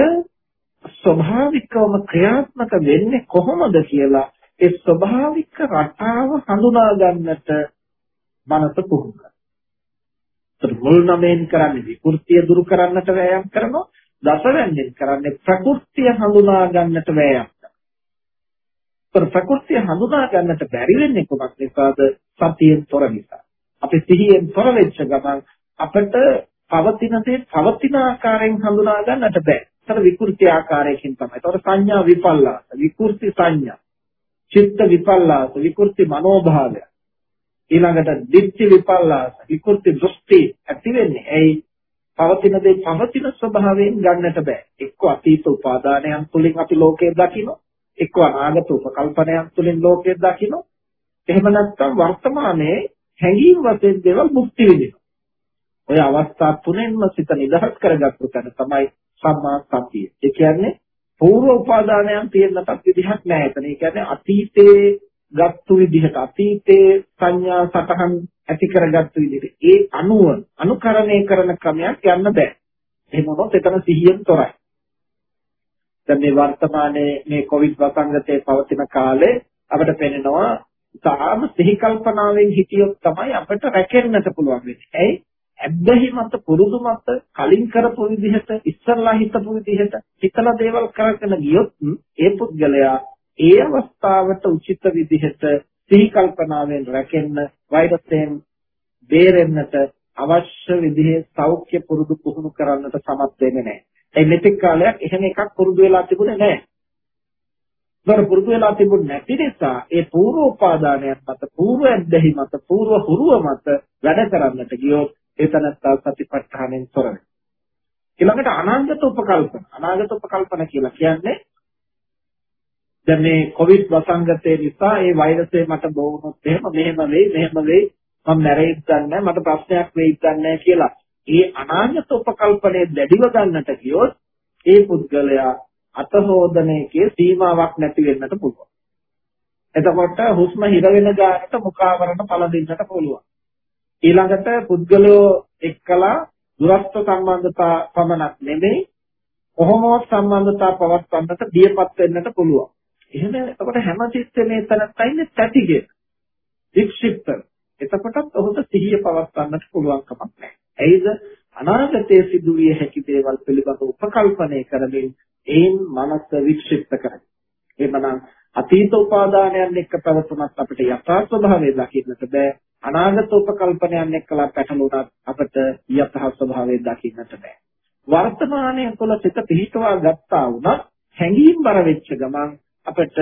ස්වභාවිකවම ක්‍රියාත්මක වෙන්නේ කොහොමද කියලා ඒ ස්වභාවික රටාව හඳුනා ගන්නට මනස පුහුණු කරනවා. මුල් නමෙන් කරන්නේ විකෘතිය දුරු කරන්නට වෑයම් කරනවා. දසවැන්නෙන් කරන්නේ ප්‍රകൃතිය හඳුනා ගන්නට වෑයම් කරනවා. ප්‍රകൃතිය හඳුනා ගන්නට බැරි වෙන්නේ කොහොමද නිසාද? සතියෙන් තොර නිසා. අපි සිහියෙන් තොර වෙච්ච ගමන් අපිට පවතින දේ පවතින ආකාරයෙන් හඳුනා ගන්නට බෑ. ඒතර විකෘති ආකාරයකින් තමයි. ඒතර සංඥා විපල්ලාස, විකෘති සංඥා, චිත්ත විපල්ලාස, විකෘති මනෝභාවය. ඊළඟට දිට්ඨි විපල්ලාස, විකෘති දෘෂ්ටි ඇති වෙන්නේ. එයි පවතින දේ පවතින ස්වභාවයෙන් ගන්නට බෑ. එක්ක අතීත උපාදානයන් තුලින් අපි ලෝකය දකිනවා. එක්ක අනාගත උපකල්පනයන් තුලින් ලෝකය දකිනවා. එහෙම නැත්නම් වර්තමානයේ හැඟීම් වශයෙන් දේවල් මුක්ති විඳිනවා. ඔය අවස්ථා තුනෙන්ම සිත නිදහස් කරගත්තු තැන තමයි සම්මා සතිය. ඒ කියන්නේ පූර්ව උපාදානයන් තියෙනටත් විදිහක් නැහැ. එතන ඒ කියන්නේ අතීතයේ ගත්තු විදිහට අතීතයේ සංඥා සටහන් ඇති කරගත්තු විදිහට ඒ අනුව අනුකරණය කරන ක්‍රමයක් යන්න බෑ. එහෙම වුණොත් එතන සිහියෙන් තොරයි. දැන් මේ වර්තමානයේ මේ කොවිඩ් වසංගතයේ පවතින කාලේ අපිට පෙනෙනවා තාම සිහි කල්පනාවෙන් හිටියොත් තමයි අපිට රැකෙන්නට පුළුවන් වෙන්නේ. ඇයි? ඇබ්බැහි මත පුරුදු මත කලින් කරපු විදිහට ඉස්සරලා හිතපු විදිහට හිතලා දේවල් කරගෙන ගියොත් ඒ පුද්ගලයා ඒ අවස්ථාවට උචිත විදිහට සිහි කල්පනාවෙන් රැකෙන්න වෛරයෙන් බේරෙන්නට අවශ්‍ය විදිහේ සෞඛ්‍ය පුරුදු පුහුණු කරන්නට සමත් වෙන්නේ නැහැ. ඒ මෙතෙක් කාලයක් එහෙම එකක් පුරුදු වෙලා තිබුණේ නැහැ. දර පුරුදු වෙලා තිබුණ නැති නිසා ඒ පූර්වෝපාදානයන් මත පූර්ව ඇද්දෙහි මත පූර්ව හුරුව මත වැඩ කරන්නට ගියොත් ඒතනත්තා සතිපට්ඨානෙන් තොර වෙනවා. ඊළඟට අනාගත උපකල්පන අනාගත උපකල්පන කියලා කියන්නේ දැන් මේ කොවිඩ් වසංගතය නිසා ඒ වෛරසය මට බොවුනොත් එහෙම මෙහෙම වෙයි මෙහෙම වෙයි මම මැරෙයිද දන්නේ මට ප්‍රශ්නයක් වෙයිද දන්නේ කියලා. ඒ අනාගත උපකල්පනයේ දැඩිව ගන්නට ගියොත් ඒ පුද්ගලයා අතහෝදනයේ සීමාවක් නැති වෙන්නට පුළුවන්. එතකොට හුස්ම හිර වෙන ගානට මුඛාවරණ පළඳින්නට පුළුවන්. ඊළඟට පුද්ගලයෝ එක්කලා දුරස්ත සම්බන්ධතා පමණක් නෙමෙයි කොහොමවත් සම්බන්ධතා පවත්වන්නට බියපත් වෙන්නට පුළුවන්. එහෙම එතකොට හැම තිස්සෙම මේ තැනත්තා ඉන්නේ තැටිගේ. වික්ෂිප්ත. එතකොටත් ඔහුට සිහිය පවත්වන්නට පුළුවන් කමක් නැහැ. ඇයිද? අනාගතයේ සිදුවිය හැකි දේවල් පිළිබඳ උපකල්පනය කරමින් ඒන් මනස වික්ෂිප්ත කරගන්න. එමනම් අතීත උපාදානයන් එක්ක පැවතුනත් අපිට යථා ස්වභාවය දකින්නට බෑ. අනාගත උපකල්පනයන් එක්කලා පැටලුණත් අපිට යථා ස්වභාවය දකින්නට බෑ. වර්තමානයේ තුළ සිත පිහිටවා ගත්තා වුණත් හැඟීම් බර වෙච්ච ගමන් අපිට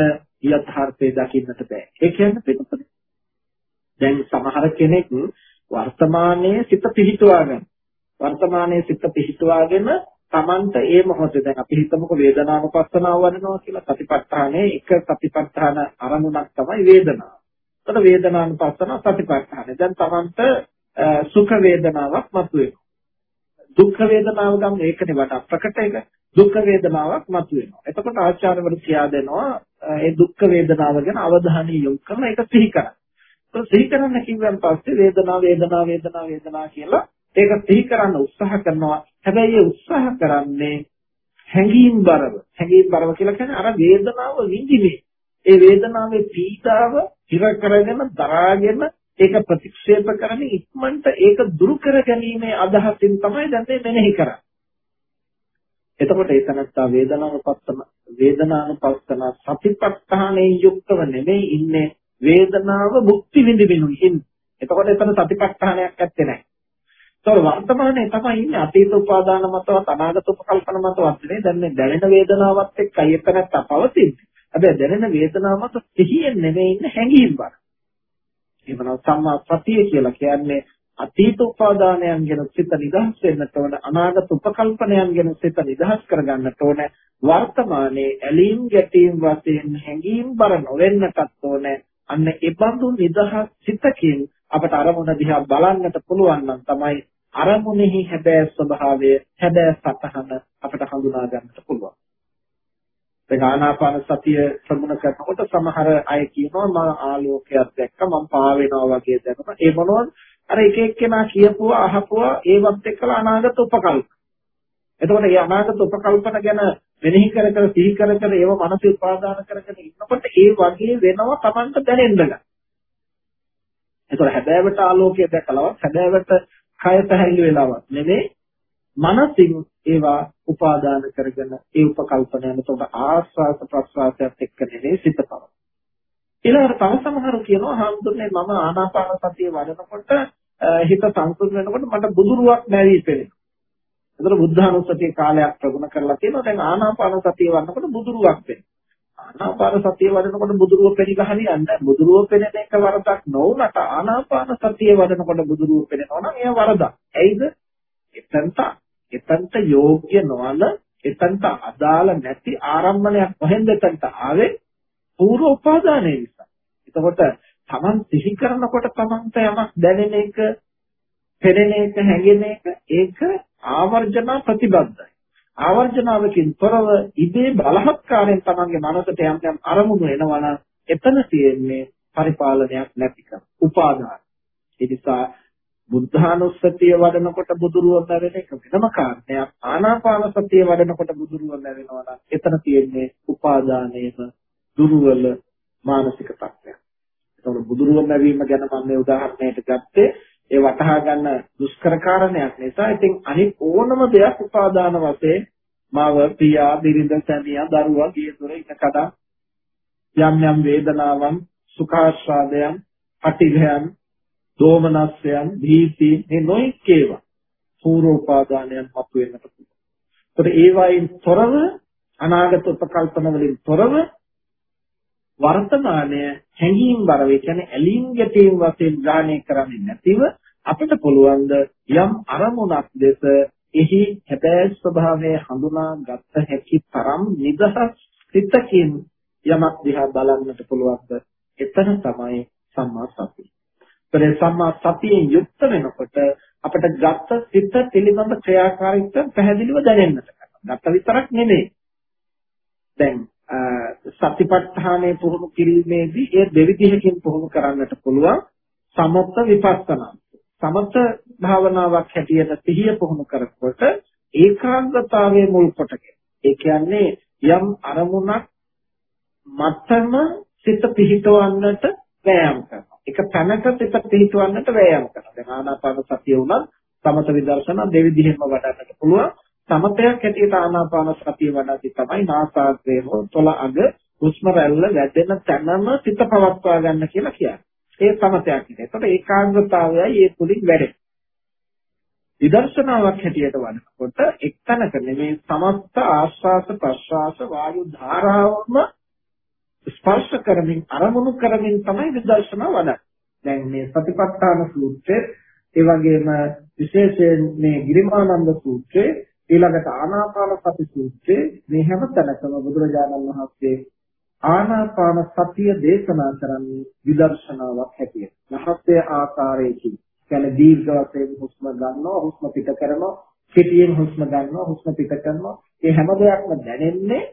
යථාර්ථය දකින්නට බෑ. ඒ කියන්නේ පිටුපද. දැන් සමහර කෙනෙක් වර්තමානයේ සිත පිහිටුවා ගන්න. වර්තමානයේ සිත පිහිටුවාගෙන Tamanta ඒ මොහොතේ දැන් අපි හිතමුකෝ වේදනානුපස්සනාව වඩනවා කියලා සතිපට්ඨානයේ එක සතිපට්ඨාන අරමුණක් තමයි වේදනාව. එතකොට වේදනානුපස්සනාව සතිපට්ඨානය. දැන් Tamanta සුඛ වේදනාවක් මතුවෙනවා. දුක්ඛ වේදනාව ගන්න ඒකනේ වඩා ප්‍රකට එක. දුක් වේදනාවක් මතුවෙනවා. එතකොට ආචාර්යවරු කියා දෙනවා ඒ දුක් වේදනාව ගැන අවධානය යොමු කරලා ඒක සිහි කරන්න. ඒක සිහි කරන්න කිව්වන් පස්සේ වේදනාව වේදනාව වේදනාව වේදනාව කියලා ඒක සිහි කරන්න උත්සාහ කරනවා. හැබැයි ඒ උත්සාහ කරන්නේ හැඟීම් බරව. හැඟීම් බරව කියලා කියන්නේ අර වේදනාව විඳින්නේ. ඒ වේදනාවේ පීඩාව ඉර කරගෙන දරාගෙන ඒක ප්‍රතික්ෂේප කරමින් ඉක්මනට ඒක දුරු කර ගැනීමේ අදහසින් තමයි දැන් මේ මෙනෙහි කරන්නේ. එතකොට ඒ තනත්තා වේදනානුපස්සන වේදනානුපස්සන සතිපට්ඨානයේ යුක්තව නෙමෙයි ඉන්නේ වේදනාව මුක්ති විඳින්නුයි ඉන්නේ. එතකොට එතන සතිපට්ඨානයක් ඇත්තේ නැහැ. ඒතකොට වර්තමානයේ තමයි ඉන්නේ අතීත උපාදාන මතවත් අනාගත උපකල්පන මතවත් නේ දැන් මේ දැනෙන වේදනාවත් එක්කයි එක නැත්තා පවතින්නේ. හැබැයි දැනෙන වේදනාව මත සිහියෙන් නෙමෙයි ඉන්නේ හැඟීම් බර. එහෙමනම් සම්මා සතිය කියලා කියන්නේ අතීත උපාදානයන් ගැන සිත නිදහස් වෙන්නට ඕන අනාගත උපකල්පනයන් ගැන සිත නිදහස් කරගන්නට ඕන වර්තමානයේ ඇලීම් ගැටීම් වශයෙන් හැඟීම් බර නොවෙන්නටත් ඕන අන්න ඒ බඳු නිදහස් සිතකින් අපට අරමුණ දිහා බලන්නට පුළුවන් නම් තමයි අරමුණෙහි හැබෑ ස්වභාවය හැබෑ සතහන අපට හඳුනා ගන්නට පුළුවන් දැන් ආනාපාන සතිය ප්‍රගුණ කරනකොට සමහර අය කියනවා මම ආලෝකයක් දැක්ක මම පා වෙනවා වගේ දැනුණා. ඒ මොනවද? අර එක එක්කෙනා කියපුවා අහපුවා ඒවත් එක්කලා අනාගත උපකල්පන. එතකොට මේ අනාගත උපකල්පන ගැන මෙනෙහි කර කර සිහි කර කර ඒව මනස උපාදාන කරගෙන ඉන්නකොට ඒ වගේ වෙනවා Tamanට දැනෙන්න ගන්න. එතකොට හැබෑවට ආලෝකය දැකලවත් හැබෑවට කය පැහැදිලි වෙලාවක් නෙමෙයි මනසින් ඒවා උපාදාන කරගෙන ඒ උපකල්පනයන් එතකොට ආස්වාස ප්‍රස්වාසයත් එක්ක නෙමෙයි සිත පව. ඊළඟට තව සමහරු කියනවා හාමුදුරනේ මම ආනාපාන සතිය වඩනකොට හිත සංසුන් වෙනකොට මට බුදුරුවක් නැවී පෙනෙනවා. එතකොට බුද්ධානුස්සතිය කාලයක් ප්‍රගුණ කරලා තියෙනවා. දැන් ආනාපාන සතිය වඩනකොට බුදුරුවක් වෙනවා. ආනාපාන සතිය වඩනකොට බුදුරුව පෙනිගහන්නේ නැහැ. බුදුරුව පෙනෙන එක වරදක් නොවුනට ආනාපාන සතිය වඩනකොට බුදුරුව පෙනෙනවා නම් එය වරදක්. ඇයිද? එතනට එතනට යෝග්‍ය නොවන එතනට අදාළ නැති ආරම්භණයක් කොහෙන්ද එතනට ආවේ? පූර්ව උපාදානයේ නිසා. එතකොට Taman සිහි කරනකොට Tamanට යමක් දැනෙන එක, පෙනෙන එක, හැඟෙන එක ඒක ආවර්ජන ප්‍රතිබද්ධයි. ආවර්ජනාවකින් තොරව ඉබේ බලහත්කාරයෙන් තමන්ගේ මනසට යම් යම් අරමුණු එනවා එතන තියෙන්නේ පරිපාලනයක් නැතිකම උපාදාන. ඒ නිසා බුද්ධානුස්සතිය වඩනකොට බුදුරුව ලැබෙන එක වෙනම කාරණයක්. ආනාපාන සතිය වඩනකොට බුදුරුව ලැබෙනවා නම් එතන තියෙන්නේ උපාදානයේම දුර්වල මානසික තත්ත්වයක්. ඒතකොට බුදුරුව ලැබීම ගැන මම මේ උදාහරණයට ගත්තේ ඒ වටහා ගන්න දුෂ්කර කාරණයක් නිසා ඉතින් අනිත් ඕනම දෙයක් උපාදාන වශයෙන් මාව පියා බිරිඳ සැමියා දරුවා ගියතොර ඉන්නකඩ යම් යම් වේදනාවන් සුඛාස්වාදයන් අටිඝයන් දෝමනස්යන් දීති මේ නොඑක් ඒවා පූර්ව උපාදානයන් මතුවෙන්නට පුළුවන්. ඒකට ඒවායින් තොරව අනාගත උපකල්පන වලින් තොරව වර්තමානය හැඟීම් බර වේ කියන්නේ ඇලීම් ගැටීම් වශයෙන් ග්‍රහණය කරන්නේ නැතිව අපිට පුළුවන් යම් අරමුණක් දෙස එහි හැබෑ ස්වභාවය හඳුනා ගත හැකි තරම් නිදහස් සිතකින් යමක් දිහා බලන්නට පුළුවන්ද එතන තමයි සම්මා සතිය. ඒ සම්මා සතියෙන් යුක්ත වෙනකොට අපිට ගත සිත පිළිබඳ ක්‍රියාකාරීත්වය පැහැදිලිව දැනෙන්නට ගන්නවා. ගත විතරක් නෙමෙයි. දැන් සතිපට්ඨානය පුහුණු කිරීමේදී ඒ දෙවිදිහකින් පුහුණු කරන්නට පුළුවන් සමත්ත විපස්සනා. සමත භාවනාවක් හැටියට සිහිය පුහුණු කරනකොට ඒකාග්‍රතාවයේ මුල් කොටගෙන ඒ කියන්නේ යම් අරමුණක් මත්තම සිත පිහිටවන්නට වෑයම් කරනවා. එක තැනක සිත පිහිටවන්නට වෑයම් කරනවා. දැන් ආනාපාන සතිය උනත් සමත විදර්ශනා දෙවිදිහෙම වඩන්නට පුළුවන්. සමතයක් හැටියට ආනාපාන සතිය වඩද්දි තමයි නාසාග්‍රේ හෝ තොල අග හුස්ම රැල්ල වැදෙන තැනම සිත පවත්වා ගන්න කියලා කියන්නේ. ඒ සමතයක් නේ. ඒකට ඒකාග්‍රතාවයයි ඒ තුලින් වැඩෙන්නේ. විදර්ශනාවක් හැටියට වඩනකොට එක්තැනක නෙමේ සමස්ත ආශ්වාස ප්‍රශ්වාස වායු ධාරාවම ස්පර්ශ කරමින් අරමුණු කරමින් තමයි විදර්ශනාව වඩන්නේ. දැන් මේ සතිපට්ඨාන සූත්‍රයේ ඒ වගේම විශේෂයෙන් මේ ගිරිමානන්ද සූත්‍රයේ ඊළඟට ආනාපාන සති සූත්‍රයේ මේ හැම තැනකම බුදුරජාණන් වහන්සේ ආනාපාන සතිය දේශනා කරන්නේ විදර්ශනාවක් හැටියට. මහත්ය ආකාරයකින්. කියන්නේ දීර්ඝ වශයෙන් හුස්ම ගන්නවා, හුස්ම පිට කරනවා, කෙටියෙන් හුස්ම ගන්නවා, හුස්ම පිට කරනවා. මේ හැම දෙයක්ම දැනෙන්නේ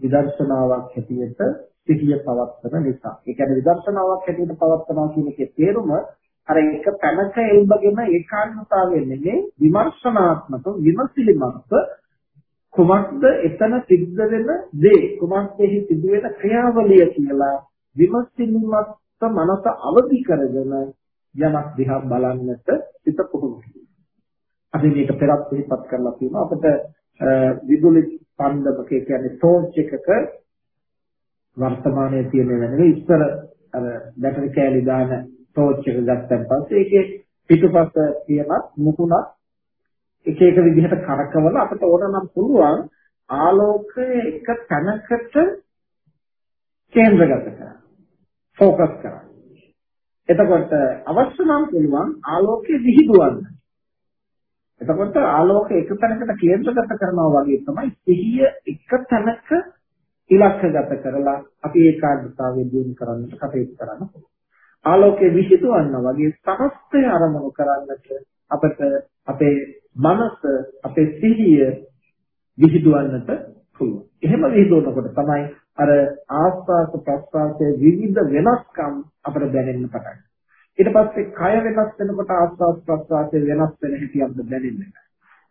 විදර්ශනාවක් හැටියට සිහිය පවත්වන නිසා. ඒ කියන්නේ විදර්ශනාවක් හැටියට පවත්වනවා කියන එකේ තේරුම අර එක තැනක එල්බගෙන ඒකාන්තතාවයෙන් නෙමෙයි විමර්ශනාත්මක විමසිලිමත් කුමක්ද එතන සිද්ධ වෙන දේ කුමක්ද එහි සිදු වෙන ක්‍රියාවලිය කියලා විමසිලිමත් මනස අවදි කරගෙන යමක් දිහා බලන්නට සිත පුහුණු කිරීම. අපි මේක පෙරත් පිළිපත් කරලා තියෙනවා අපිට විදුලි පන්දමක කියන්නේ ටෝච් එකක වර්තමානයේ තියෙන වෙනද ඉස්සර අර බැටරි කෑලි දාන ටෝච් එක ගත්තන් පස්සේ ඒකේ පිටුපස තියෙන මුකුණක් එක එක විදිහට කරකවල අපිට ඕන නම් පුළුවන් ආලෝකය එක තැනකට කේන්ද්‍රගත කරන්න. ફોકસ කරන්න. එතකොට අවශ්‍ය නම් පුළුවන් ආලෝකය විහිදුවන්න. එතකොට ආලෝකය එක තැනකට කේන්ද්‍රගත කරනවා වගේ තමයි සිහිය එක තැනක ඉලක්කගත කරලා අපි ඒකාග්‍රතාවය දිනු කරන්නට කටයුතු කරන්න පුළුවන්. ආලෝකයේ විහිදුවන්න වගේ සමස්තය අරමුණු කරන්නට අපට අපේ මනස අපේ සිහිය විහිදුවන්නට පුළුවන්. එහෙම විහිදුවනකොට තමයි අර ආස්වාස ප්‍රස්වාසයේ විවිධ වෙනස්කම් අපිට දැනෙන්න පටන් ඊට පස්සේ කය වෙනස් වෙනකොට ආස්වාස් ප්‍රස්වාසයේ වෙනස් වෙන හැටි අපිට දැනෙන්නේ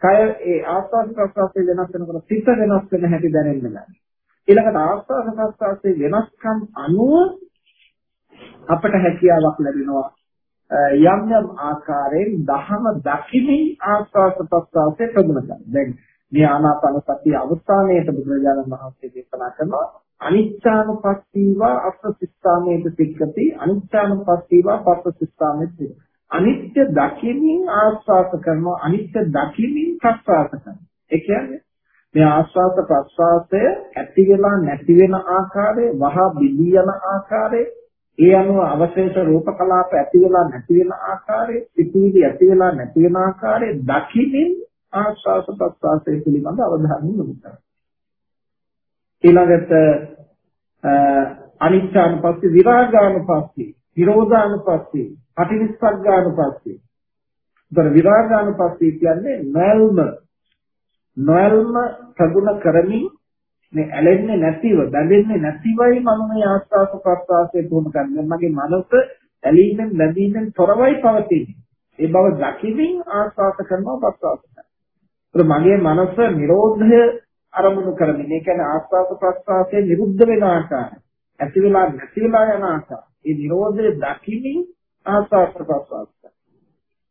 කය ඒ ආස්වාස් ප්‍රස්වාසයේ වෙනස් වෙනකොට සිත වෙනස් වෙන හැටි දැනෙන්නේ නැහැ. ඊළඟට ආස්වාස් ප්‍රස්වාසයේ වෙනස්කම් අනුව අපට හැකියාවක් ලැබෙනවා යම් යම් ආකාරයෙන් දහම දකිමින් ආස්වාස් ප්‍රස්වාසයේ ප්‍රගුණ කරනවා. දැන් මේ ආනාපාන සතිය අවස්ථානයේට බුදුරජාණන් වහන්සේ දේශනා කරනවා අනිච්චානුපස්සීවා අප්‍රසිස්ථාමේත සික්කති අනිච්චානුපස්සීවා පස්සසිස්ථාමේත අනිත්‍ය දකිමින් ආස්වාස කරනවා අනිත්‍ය දකිමින් ප්‍රස්වාස කරනවා. ඒ කියන්නේ මේ ආස්වාස ප්‍රස්වාසය ඇති වෙලා නැති වෙන ආකාරය වහා බිඳී යන ආකාරය ඒ අනුව අවශේෂ රූප කලාප ඇති වෙලා නැති වෙන ආකාරය පිටිවිලි ඇති වෙලා නැති වෙන ආකාරය දකිමින් ආස්වාස ප්‍රස්වාසය පිළිබඳ අවධානය යොමු කරනවා. ඊළඟට අනිච්චානුපස්සී විරාගානුපස්සී විරෝධානුපස්සී පටිනිස්සග්ගානුපස්සී උතර විරාගානුපස්සී කියන්නේ නොයල්ම නොයල්ම ප්‍රගුණ කරමින් මේ ඇලෙන්නේ නැතිව බැඳෙන්නේ නැතිවයි මම මේ ආස්වාස ප්‍රස්වාසයේ පුහුණු කරන්නේ. මගේ මනස ඇලීමෙන් බැඳීමෙන් තොරවයි පවතින්නේ. ඒ බව දකිමින් ආස්වාස කරනවා ප්‍රස්වාස කරනවා. මගේ මනස නිරෝධය අරමුණු කරමින්. ඒ කියන්නේ ආස්වාද ප්‍රස්වාසයේ නිරුද්ධ වෙන ආකාරය. ඇති වෙලා නැති වෙලා යන ආකාරය. ඒ නිරෝධය දකිමින් ආස්වාද ප්‍රස්වාසය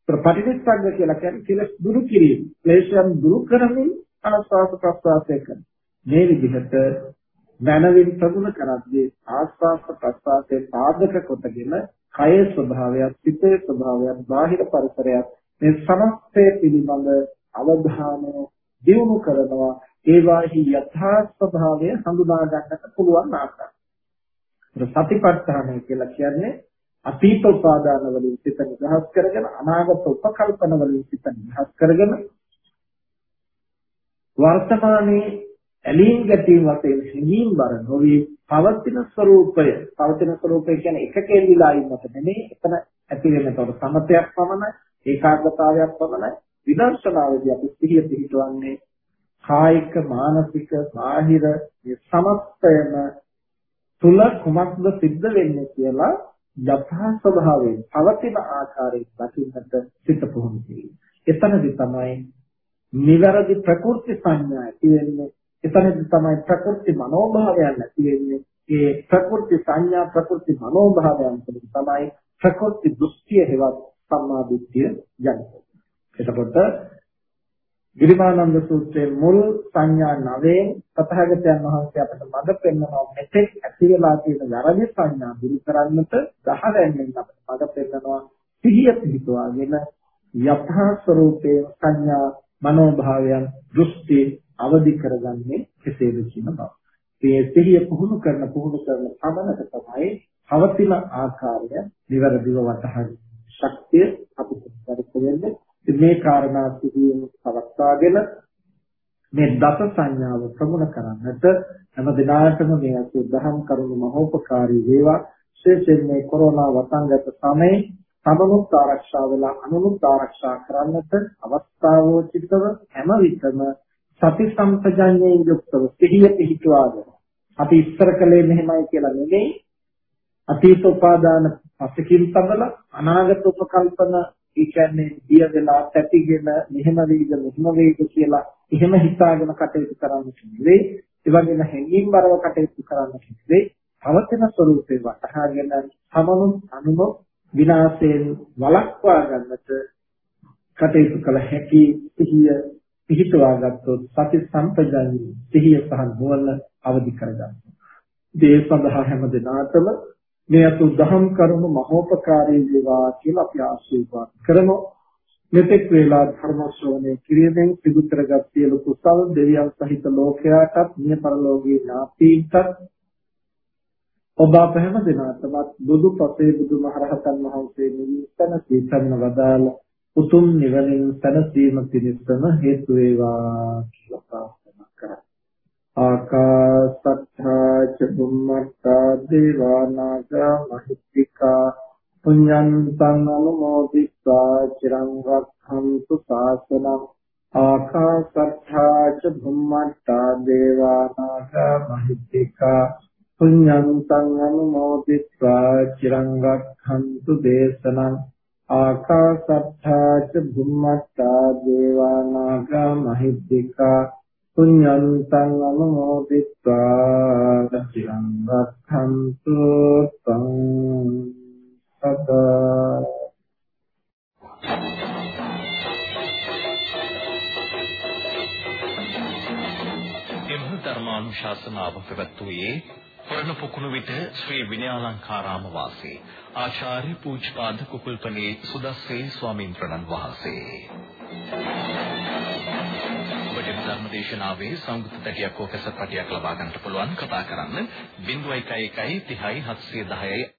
ප්‍රපටිනිස්සග්ග කියලා කියන්නේ කෙලස් දුරු කිරීම. ක්ලේශයන් දුරු කරමින් ආස්වාද ප්‍රස්වාසය කරන. මේ විදිහට මනවින් ප්‍රගුණ කරද්දී ආස්වාද ප්‍රස්වාසයේ පාදක කොටගෙන කය ස්වභාවයත් සිතේ ස්වභාවයත් බාහිර පරිසරයත් මේ සමස්තය පිළිබඳ අවධානය දියුණු කරනවා. ඒවාහි යථා ස්වභාවය හඳුනා ගන්නට පුළුවන් ආකාරය. සතිපට්ඨානය කියලා කියන්නේ අතීත උපාදාන වලින් සිත නිදහස් කරගෙන අනාගත උපකල්පන වලින් සිත නිදහස් කරගෙන වර්තමානයේ ඇලීම් ගැටීම් වශයෙන් හිඳීම් බර නොවි පවතින ස්වરૂපය පවතින ස්වરૂපය කියන්නේ එක කෙල්ලිලා ඉන්නට නෙමෙයි එතන ඇති වෙනකොට සමතයක් පමණයි ඒකාග්‍රතාවයක් පමණයි විදර්ශනාවේදී අපි සිහිය පිහිටවන්නේ කායික මානසික බාහිර මේ සමස්තයම තුල කුමක්ද සිද්ධ වෙන්නේ කියලා යථා ස්වභාවයෙන් පවතින ආකාරයෙන් දකින්නට සිත පුහුණු කිරීම. එතනදි තමයි නිවැරදි ප්‍රකෘති සංඥා ඇති වෙන්නේ. එතනදි තමයි ප්‍රකෘති මනෝභාවයන් ඇති වෙන්නේ. ඒ ප්‍රකෘති සංඥා ප්‍රකෘති මනෝභාවයන් තුළින් තමයි ප්‍රකෘති දෘෂ්ටිය හෙවත් සම්මා දිට්ඨිය යන්නේ. එතකොට ගිරිමානන්ද සූත්‍රයේ මුල් සංඥා නවයෙන් තථාගතයන් වහන්සේ අපට මඟ පෙන්වනවා මෙතෙක් ඇති වෙලා තියෙන වැරදි සංඥා දුරු කරන්නට දහවැන්නෙන් අපට මඟ පෙන්වනවා සිහිය පිහිටුවාගෙන යථා ස්වરૂපයේ සංඥා මනෝභාවයන් දෘෂ්ටි අවදි කරගන්නේ කෙසේද කියන බව. මේ සිහිය පුහුණු කරන පුහුණු කරන පමණක තමයි පවතින ආකාරය નિවරදිව වටහා ශක්තිය අපිට පරිපූර්ණ වෙන්නේ මේ කාරණා සිහියෙන් පවත්වාගෙන මේ දස සංඥාව ප්‍රමුණ කරන්නට හැම දිනාටම මේ අසුද්ධහම් කරුණු මහෝපකාරී වේවා. විශේෂයෙන් මේ කොරෝනා වසංගත සමයේ සමනුත් ආරක්ෂා වෙලා අනුනුත් ආරක්ෂා කරන්නට අවස්ථාවෝචිතව හැම විටම සති සම්පජඤ්ඤයෙන් යුක්තව සිහිය පිහිටුවාගෙන අපි ඉස්සර කලේ මෙහෙමයි කියලා නෙමෙයි. අතීත උපාදාන පසකින් තබලා අනාගත උපකල්පන ඒ කියන්නේ දිය වෙලා තැතිගෙන මෙහෙම වෙයිද මෙහෙම වෙයිද කියලා එහෙම හිතාගෙන කටයුතු කරන්න නෙවෙයි ඒ වගේම හැඟීම් බරව කටයුතු කරන්න නෙවෙයි පවතින ස්වરૂපේ වටහාගෙන සමනු අනුම විනාශයෙන් වළක්වා ගන්නට කටයුතු කළ හැකි සිහිය පිහිටවා ගත්තොත් සති සම්පජානී සිහිය සහ නුවණ අවදි කරගන්නවා. ඒ සඳහා හැම දිනාටම මේ අතු දහම් කරුණු මහෝපකාරී වේවා කියලා අපි ආශිර්වාද කරමු. මෙතෙක් වේලා ධර්ම ශ්‍රවණය කිරීමෙන් සිදු කරගත් සියලු කුසල් දෙවියන් සහිත ලෝකයාටත් මිය පරලෝකීය ඥාතීන්ටත් ඔබ අප හැම දිනකටමත් බුදු පසේ බුදු මහරහතන් වහන්සේ නිවිතන සීතන්න වදාළ උතුම් නිවනින් සැනසීම පිණිසම හේතු වේවා කියලා ප්‍රාර්ථනා කරා. ආකාසත්තා ච බුම්මත්තා දේවා නාග මහිත්‍තිකා පුඤ්ඤන්තං අනුමෝදිත්වා චිරං රක්ඛන්තු ශාසනං ආකාසත්තා ච බුම්මත්තා දේවා නාග මහිත්‍තිකා පුඤ්ඤන්තං අනුමෝදිත්වා චිරං රක්ඛන්තු දේශනං ආකාසත්තා ච බුම්මත්තා දේවා නාග මහිත්‍තිකා පුඤ්ඤන්තං අනුමෝදිत्वा චිරං රක්ඛන්තු තං සදා ධර්මානුශාසනාව පැවැත්වුවේ පරණ පොකුණු විට ශ්‍රී විනයාලංකාරාම වාසී ආචාර්ය පූජ්‍යපාද කුකුල්පනේ සුදස්සේ ස්වාමීන් වහන්සේ. ඔබට ධර්මදේශනාවේ සංගීත පැටියක් හෝ කැසට් පැටියක් ලබා ගන්නට පුළුවන්. කතා කරන්න 0111 30 710